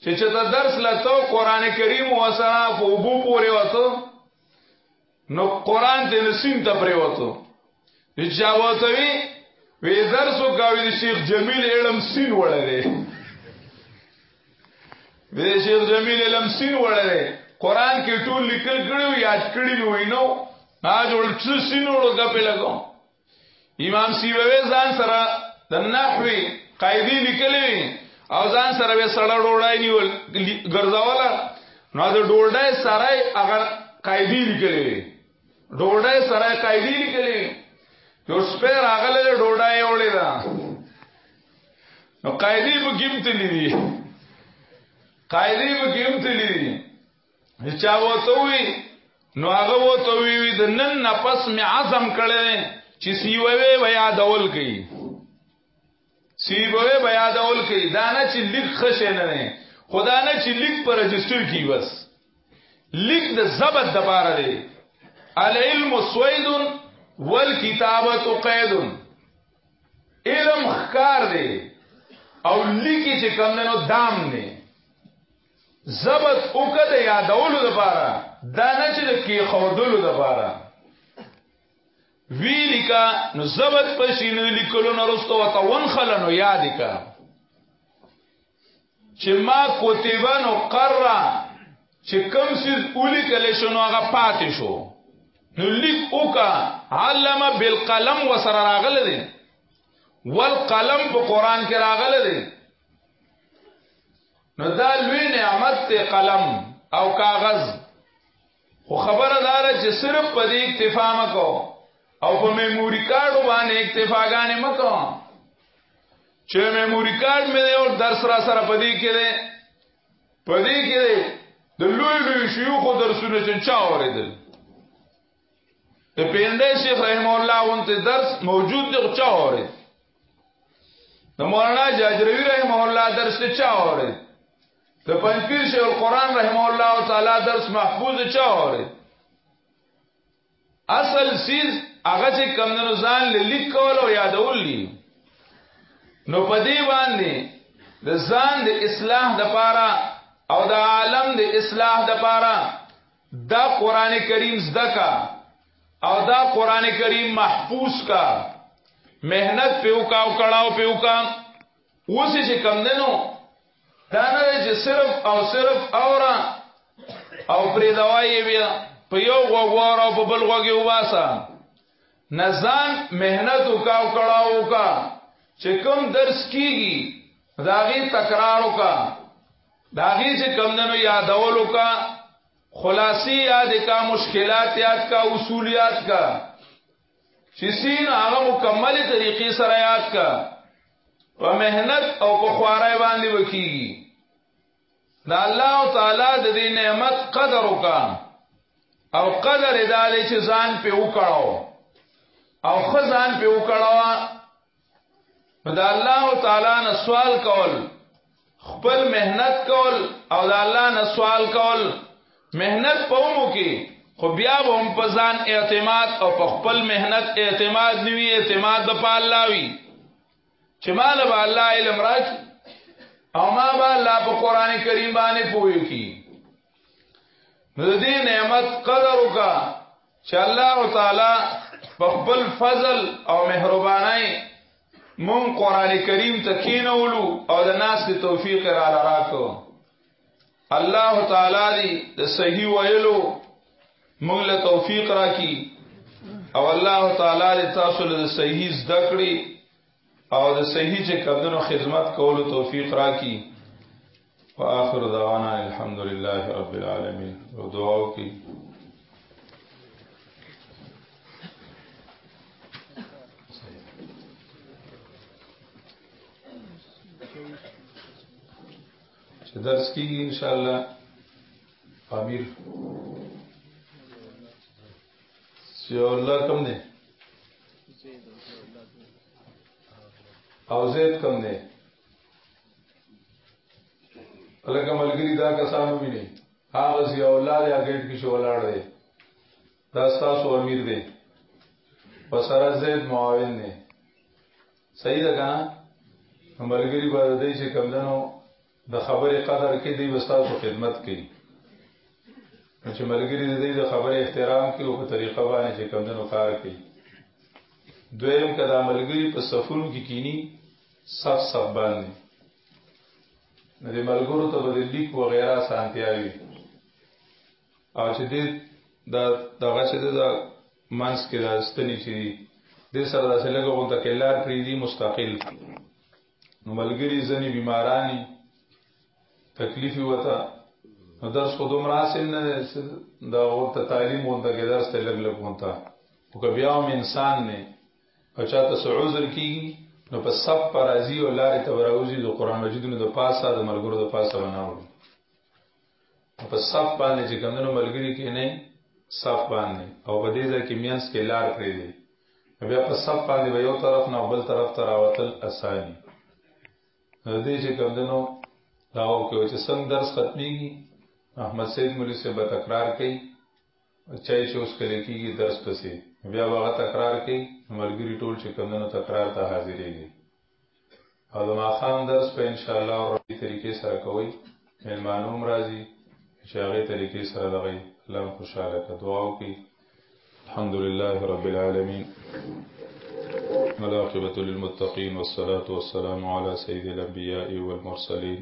چې چې ته درس لته قران کریم وسره په وبو پورې وته نو قران دې نسیم ته پریوتو نجاوتوی وی درسو کاوی شیخ جمیل علم سین وړلې وی شیخ جمیل علم سین وړلې قران کې ټول لیکل کړو یاد کړی نو وینو ناج ول څه سین وړو کپې لګو امام سیبوی ځان سره د نحوی قاعده لیکلې او ځان سره به سړه ډوړای نیول ګرځاوله نو د ډوړای سره اگر قاعده لیکلې ډوړای سره قاعده لیکلې یو سپه راغله ډوړای وړې دا نو قاعده په قیمت لیدي قاعده په قیمت لیدي چا وته وی نو هغه وته وی د نن نه پس می عزم کړي چې سیوي بیا دول کوي سیوي بیا دول کوي دا نه چې لیک خشه نه نه خدا نه چې لیک پر رجستر کی بس لیک د ضبط د پاره دی العلم سوید والکتابت قید علم خکار دی او لیکی چې کم نه نو دام نه ضبط او کده یادولو لپاره دا نه چې د کې خودلو لپاره وی لیکا نو ضبط پسې نو لیکلو نه رسته وته ون خلنو یاد کا چې ما کوتیبه نو قرا چې کم سیز اولی کله شنو هغه پاتې شو نو لیک اوکا علم بالقلم وسر راغله دي والقلم په قران کې راغله دي نو دا لوی نعمت ته قلم او کاغذ خو خبره دار چې صرف په دې اکتفا مکو او په میموري کارت باندې اکتفاګانې مکو چې میموري کارت مې یو درس را سره په دې کې ده په دې کې ده د لوی لوی شيوخ درسونه چې چا اوریدل د پیندې شیخ رحم الله غونته درس موجود دی چا اورید د مولانا جاجروی رحم الله درس چا اورید د پنځپیر شیخ القرآن رحم الله تعالی درس محفوظ چا اورید اصل سیز هغه چې کمندونو ځان لیک کول او یادول دي نو په دې باندې د ځان د اصلاح د پاره او د عالم د اصلاح د پاره دا قران کریم زده کا او دا قران کریم محفوظ کا مهنت په وکا او کړهو په وکا اوس چې کم دنو دا نه چې صرف او صرف اورا او پرې دوايي بیا په یو غوغور او په بل غوږی وباسا نزان مهنت وکا او کړهو وکا چې کوم درس کیږي داغي تکرار وکا داغي چې کمندنو یادولو کا خلاصي یاد کا مشکلات یاد کا اصول یاد کا چې سین هغه مکمل طریقې سره یاد کا په مهنت او په خوارای باندې وکیږي دا الله تعالی د دې نعمت قدر وکا او قدر دالې چې ځان په وکړاو او خزان په وکړاو دا الله تعالی نه سوال کول خپل مهنت کول او دا الله نه سوال کول مهنت پومو کې خو بیا هم په ځان اعتماد او په خپل مهنت اعتماد نیوی اعتماد د په الله وی چې مال به الله علم راکړي او ما به الله په قران کریم باندې پوي کی نو دې نعمت قدر وکا چې الله تعالی په خپل فضل او مهربانای مون قران کریم ته کینولو او د ناس ته توفیق را لراکو الله تعالی دی د صحیح ویلو مونږ له توفیق راکی او الله تعالی دی تاسو له صحیح زده کړی او د صحیح چې کمونو خدمت کولو توفیق راکړي واخر دعوانا الحمدلله رب العالمین او دعا وکړي چې درس کیږي ان شاء الله امیر سیو الله کم دی او زید کم دی الګه ملګری دا کسانو ویني هغه زی اولاد یا ګټ کې شو ولاړ دی دا تاسو امیر دی پسره زید معاون دی صحیح ده کنه ملګری باندې چې کم دنو د خبرې قدر کې دی وستاسو خدمت کوي نو چې ملګری دی د خبرې احترام کوي او په طریقه باندې چې کمندونو کار کوي دویم کدا ملګری په صفونو کې کینی صف صف باندې نو د ملګرو ته د لیک و غیره سانتیاوي او چې د دغه چې د منس کې د استنی چې د سره داسې لګو غونډه کې لار پری دی مستقل نو ملګری ځنی بیمارانی تکلیف وتا نو درس خو دومره حاصل نه دا ورته تعلیم ورته کې درس ته لګ لګ وتا او که بیا هم انسان نه او چاته سو عذر کیږي نو په سب پر ازي او لارې تبراوزي د قران مجید نو د پاسه د ملګرو د پاسه بناوړي نو په صف باندې چې کمونو ملګری کې نه صف باندې او په دې ځای کې مینس کې لار پرې دی بیا په صف باندې به یو طرف نه بل طرف ته راوتل اساني دې چې کمونو دا او کې چې څنګه درس ختميږي احمد سید مولوی سے به تکرار کوي چای چې اوس کله کېږي درس پسې بیا هغه تکرار کوي ملګری ټول چې کمونو تکرار ته حاضرېږي او د ماښام درس به ان شاء الله ربي طریقې سره کوي مېلمانه هم راځي چې هغه طریقې سره دغه الله هم خوشاله کړه دعا وکړي الحمد لله رب العالمين والعاقبة للمتقين والصلاة والسلام على سيد الأنبياء والمرسلين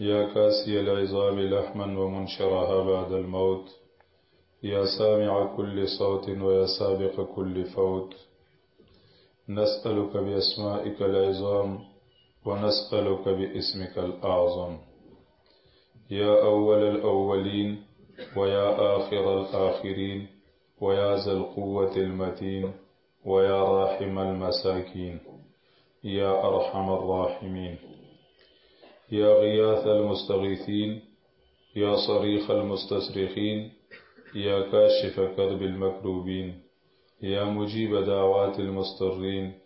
يا كاسي العظام لحما ومنشرها بعد الموت يا سامع كل صوت ويا سابق كل فوت نسألك بأسمائك العظام ونسألك باسمك الأعظم يا أول الأولين ويا آخر الآخرين ويا ذا القوة المتين ويا راحم المساكين يا أرحم الراحمين يا غياث المستغيثين يا صريخ المستصرخين يا كاشف كرب المكروبين يا مجيب دعوات المسترين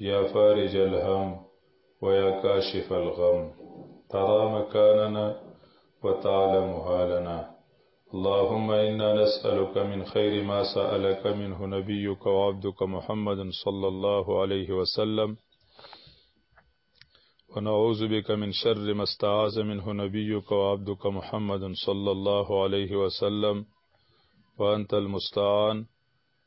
يا فارج الهم ويا كاشف الغم ترى مكاننا وتعلم حالنا اللهم إنا نسألك من خير ما سألك منه نبيك وعبدك محمد صلى الله عليه وسلم ونعوذ بك من شر ما استعاذ منه نبيك وعبدك محمد صلى الله عليه وسلم وأنت المستعان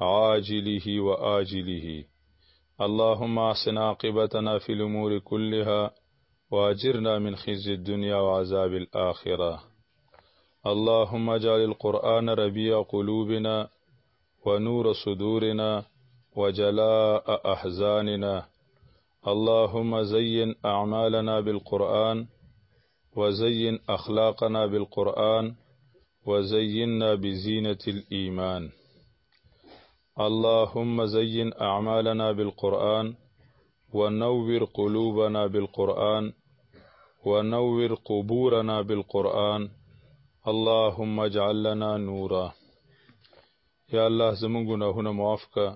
عاجله وآجله اللهم احسن عاقبتنا في الأمور كلها واجرنا من خزي الدنيا وعذاب الآخرة اللهم اجعل القرآن ربيع قلوبنا ونور صدورنا وجلاء أحزاننا اللهم زين أعمالنا بالقرآن وزين أخلاقنا بالقرآن وزينا بزينة الإيمان اللهم زين أعمالنا بالقرآن ونور قلوبنا بالقرآن ونور قبورنا بالقرآن اللهم اجعل لنا نورا یا الله زمونږ ګناهونه معاف که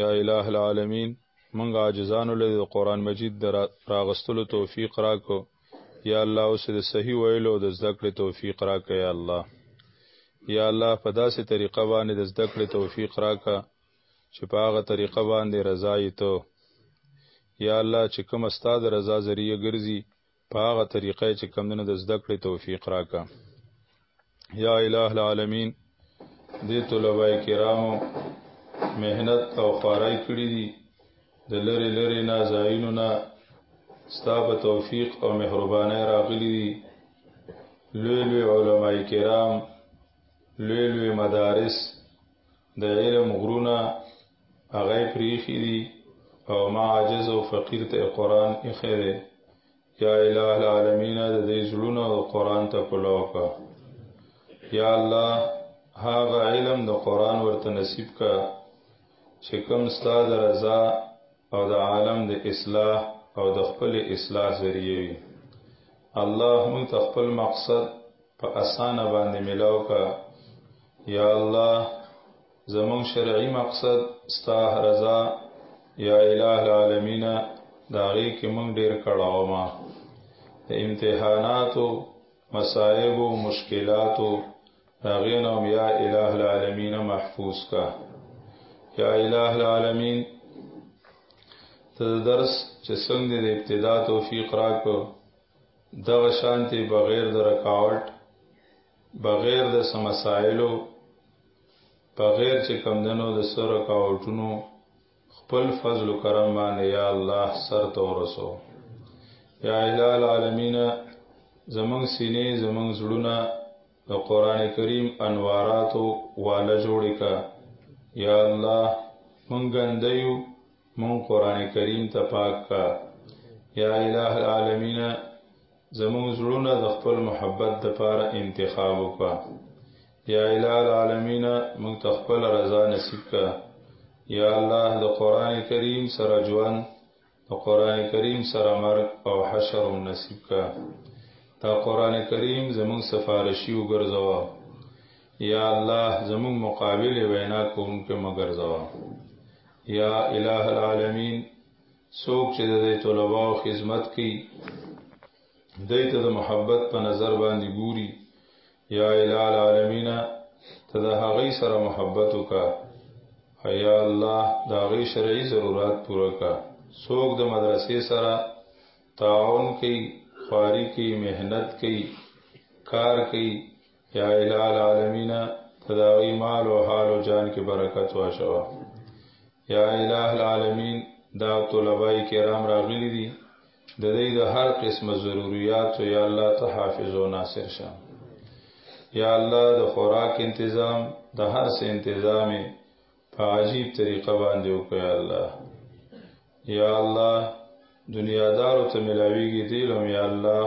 یا اله العالمین مونږ عاجزانو له د قران مجید در راغستلو توفیق راکو یا الله اوس د صحیح ویلو د زده کړې توفیق راکه یا الله یا الله په داسې طریقه باندې د زده کړې توفیق راکه چې په هغه طریقه باندې رضا یې ته یا الله چې کوم استاد رضا ذریعہ ګرځي په هغه طریقه چې کم دنه د زده کړې توفیق راکا یا الہ العالمین دې طلبه کرامو مهنت او خوارای کړی دي د لری لری نه زاینو نه ستا په توفیق او مهرباني راغلي دي لوی لوی علما کرام لوی لوی مدارس د علم غرونه هغه پریخي دي او ما عاجز او فقیر ته قران اخی دی یا الہ العالمین د دې زړونه او قران ته پلوکا یا الله هغه علم د قران ورته نصیب کا چې کوم ستاد رضا او د عالم د اصلاح او د خپل اصلاح ذریعہ وي الله موږ ته خپل مقصد په اسانه باندې ملاو کا یا الله زمون شرعي مقصد ستا رضا یا الہ العالمین دا غي کې مونږ ډیر کړهو ما د امتحاناتو مصائب او مشکلاتو راغینم یا الہ العالمین محفوظ کا یا الہ العالمین ته درس چې څنګه د ابتدا توفیق راکړو دغه شانتې بغیر د رکاوټ بغیر د سمسایلو بغیر چې کمدنو د سر رکاوټونو خپل فضل و کرم باندې یا الله سر ته ورسو یا اله العالمین زمنګ سینې زمنګ زړونه د قران کریم انواراتو والا جوړ کا یا الله مونږ غندیو مونږ قران کریم ته پاک کا یا الہ العالمین زمونږ زړونه د خپل محبت د پاره انتخاب وکا یا الہ العالمین مونږ ته خپل رضا نصیب کا یا الله د قران کریم سره ژوند د قران کریم سره مرګ او حشر هم نصیب کا دا قران کریم زمونږ سفارشی وګرځوا یا الله زمونږ مقابله وینا کوونکې مګرځوا یا الہ العالمین څوک چې د طلبه او خدمت کوي دوی ته د محبت په نظر باندې ګوري یا الہ العالمین ته د هغې سره محبت وکا یا الله دا غي شرعي ضرورت پوره کا څوک د مدرسې سره تعاون کوي خواري کوي مهنت کوي کار کوي یا الہ العالمین په داغي مال او حال او جان کې برکت واشوا یا الہ العالمین دا طلبای کرام راغلي دي د دې د هر قسمه ضرورت یا الله ته حافظ او ناصر شه یا الله د خوراک تنظیم د هر څه تنظیم په عجیب طریقه باندې وکړه الله یا الله دنیا دارو ته ملاویږي دی لم یا الله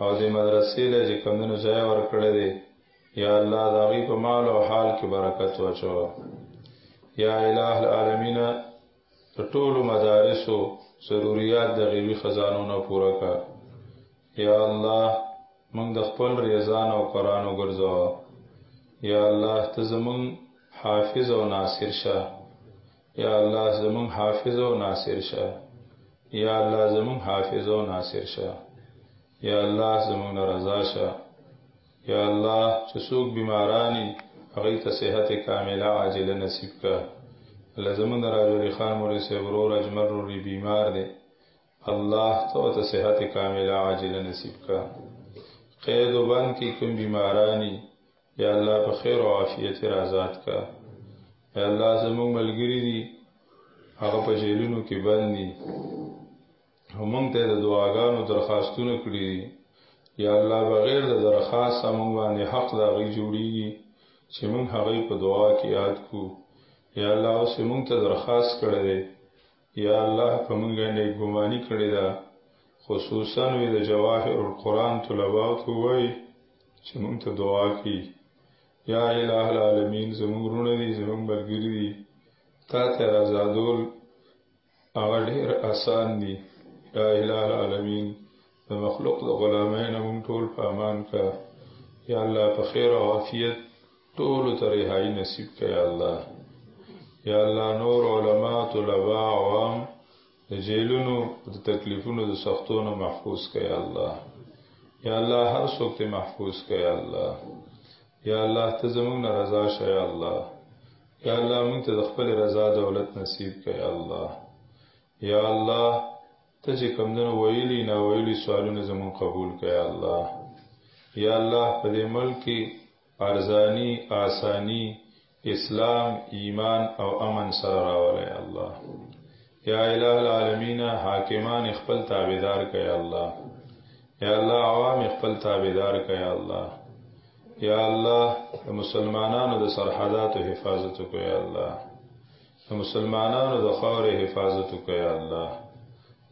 او دی مدرسی له جی کمدنو ځای ورکړی دی یا الله دا غی په مال او حال کې برکت واچو یا الہ العالمین ټول مدارس او ضرورت د غیبی خزانو نه پورا کا یا الله موږ د خپل ریزان او قران وګرځو یا الله ته زمون حافظ او ناصر شه یا الله زمونږ حافظ او ناصر شه یا الله زمونږ حافظ او ناصر شه یا الله زمونږ رضا شه یا الله چې څوک بیمارانی هغه ته صحت کامله عاجله نصیب کړه الله زمونږ راجلی خان مولوی صاحب ورور اجمل ورور بیمار دی الله ته ته صحت کامله عاجله نصیب کړه قید وبن کې کوم بیمارانی یا الله په خیر او عافیت را آزاد کا یا الله زموږ ملګری دي هغه په جیلونو کې بند دي همون ته د دعاګانو درخواستونه کړی دي یا الله بغیر د درخواست موږ باندې حق دا غي جوړیږي چې موږ هغه په دعا کې یاد کو یا الله اوس موږ ته درخواست کړی دی یا الله په مونږ نیک ګمانی کړی ده خصوصا وی د جواهر القرآن طلباو ته وای چې مونږ ته دعا کی یا الہ العالمین زمونږ رونه دي زمونږ ملګری دي تا ته آزادول هغه ډیر آسان دي یا الہ العالمین د مخلوق د غلامۍ نه مونږ ټول په امان کا یا الله په خیر او عافیت ټول ته رهایی نصیب کړه یا الله یا الله نور علما طلبا عوام د جیلونو د تکلیفونو د سختونو محفوظ کړه یا الله یا الله هر څوک ته محفوظ کړه یا الله یا الله ته زمونږ رضا شه یا الله یا الله مونږ ته د خپل رضا دولت نصیب کړه یا الله یا الله ته چې کوم دنو ویلی نا ویلی سوالونه زمون قبول کړه یا الله یا الله په دې ملک کې ارزانی آسانی اسلام ایمان او امن سره راولې الله یا الہ العالمین حاکمان خپل تابعدار کړي الله یا الله عوام خپل تابعدار کړي الله یا الله مسلمانانو د سرحداتو حفاظت وکړي الله د مسلمانانو د خاورې حفاظت وکړه یا الله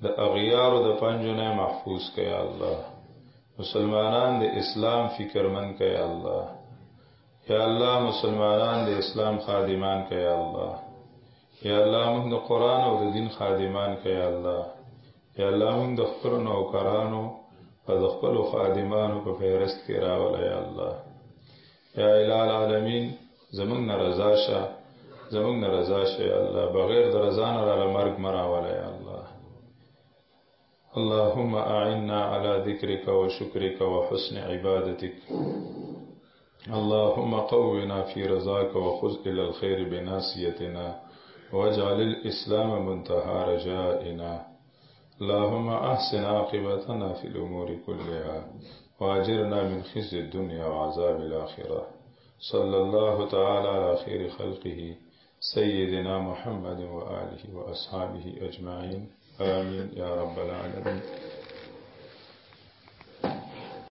د اغیارو د پنجو نه محفوظ کړه یا الله مسلمانان د اسلام فکرمن کړه یا الله یا الله مسلمانان د اسلام خادمان کړه یا الله یا الله موږ د قران او د دین خادمان کړه یا الله یا الله موږ د خپل نوکرانو او د خپل خادمانو په فهرست کې راول یا الله یا اله العالمین زمون نارضا شه زمون نارضا شه یا الله بغیر د رضا نه را مرګ مراواله یا الله اللهم اعنا على ذكرك وشكرك وحسن عبادتك اللهم قونا في رضاك وخذ إلى الخير بناصيتنا واجعل الإسلام منتهى رجائنا اللهم أحسن عاقبتنا في الأمور كلها وأجرنا من خزي الدنيا وعذاب الآخرة صلى الله تعالى على خير خلقه سيدنا محمد وآله وأصحابه أجمعين آمين يا رب العالمين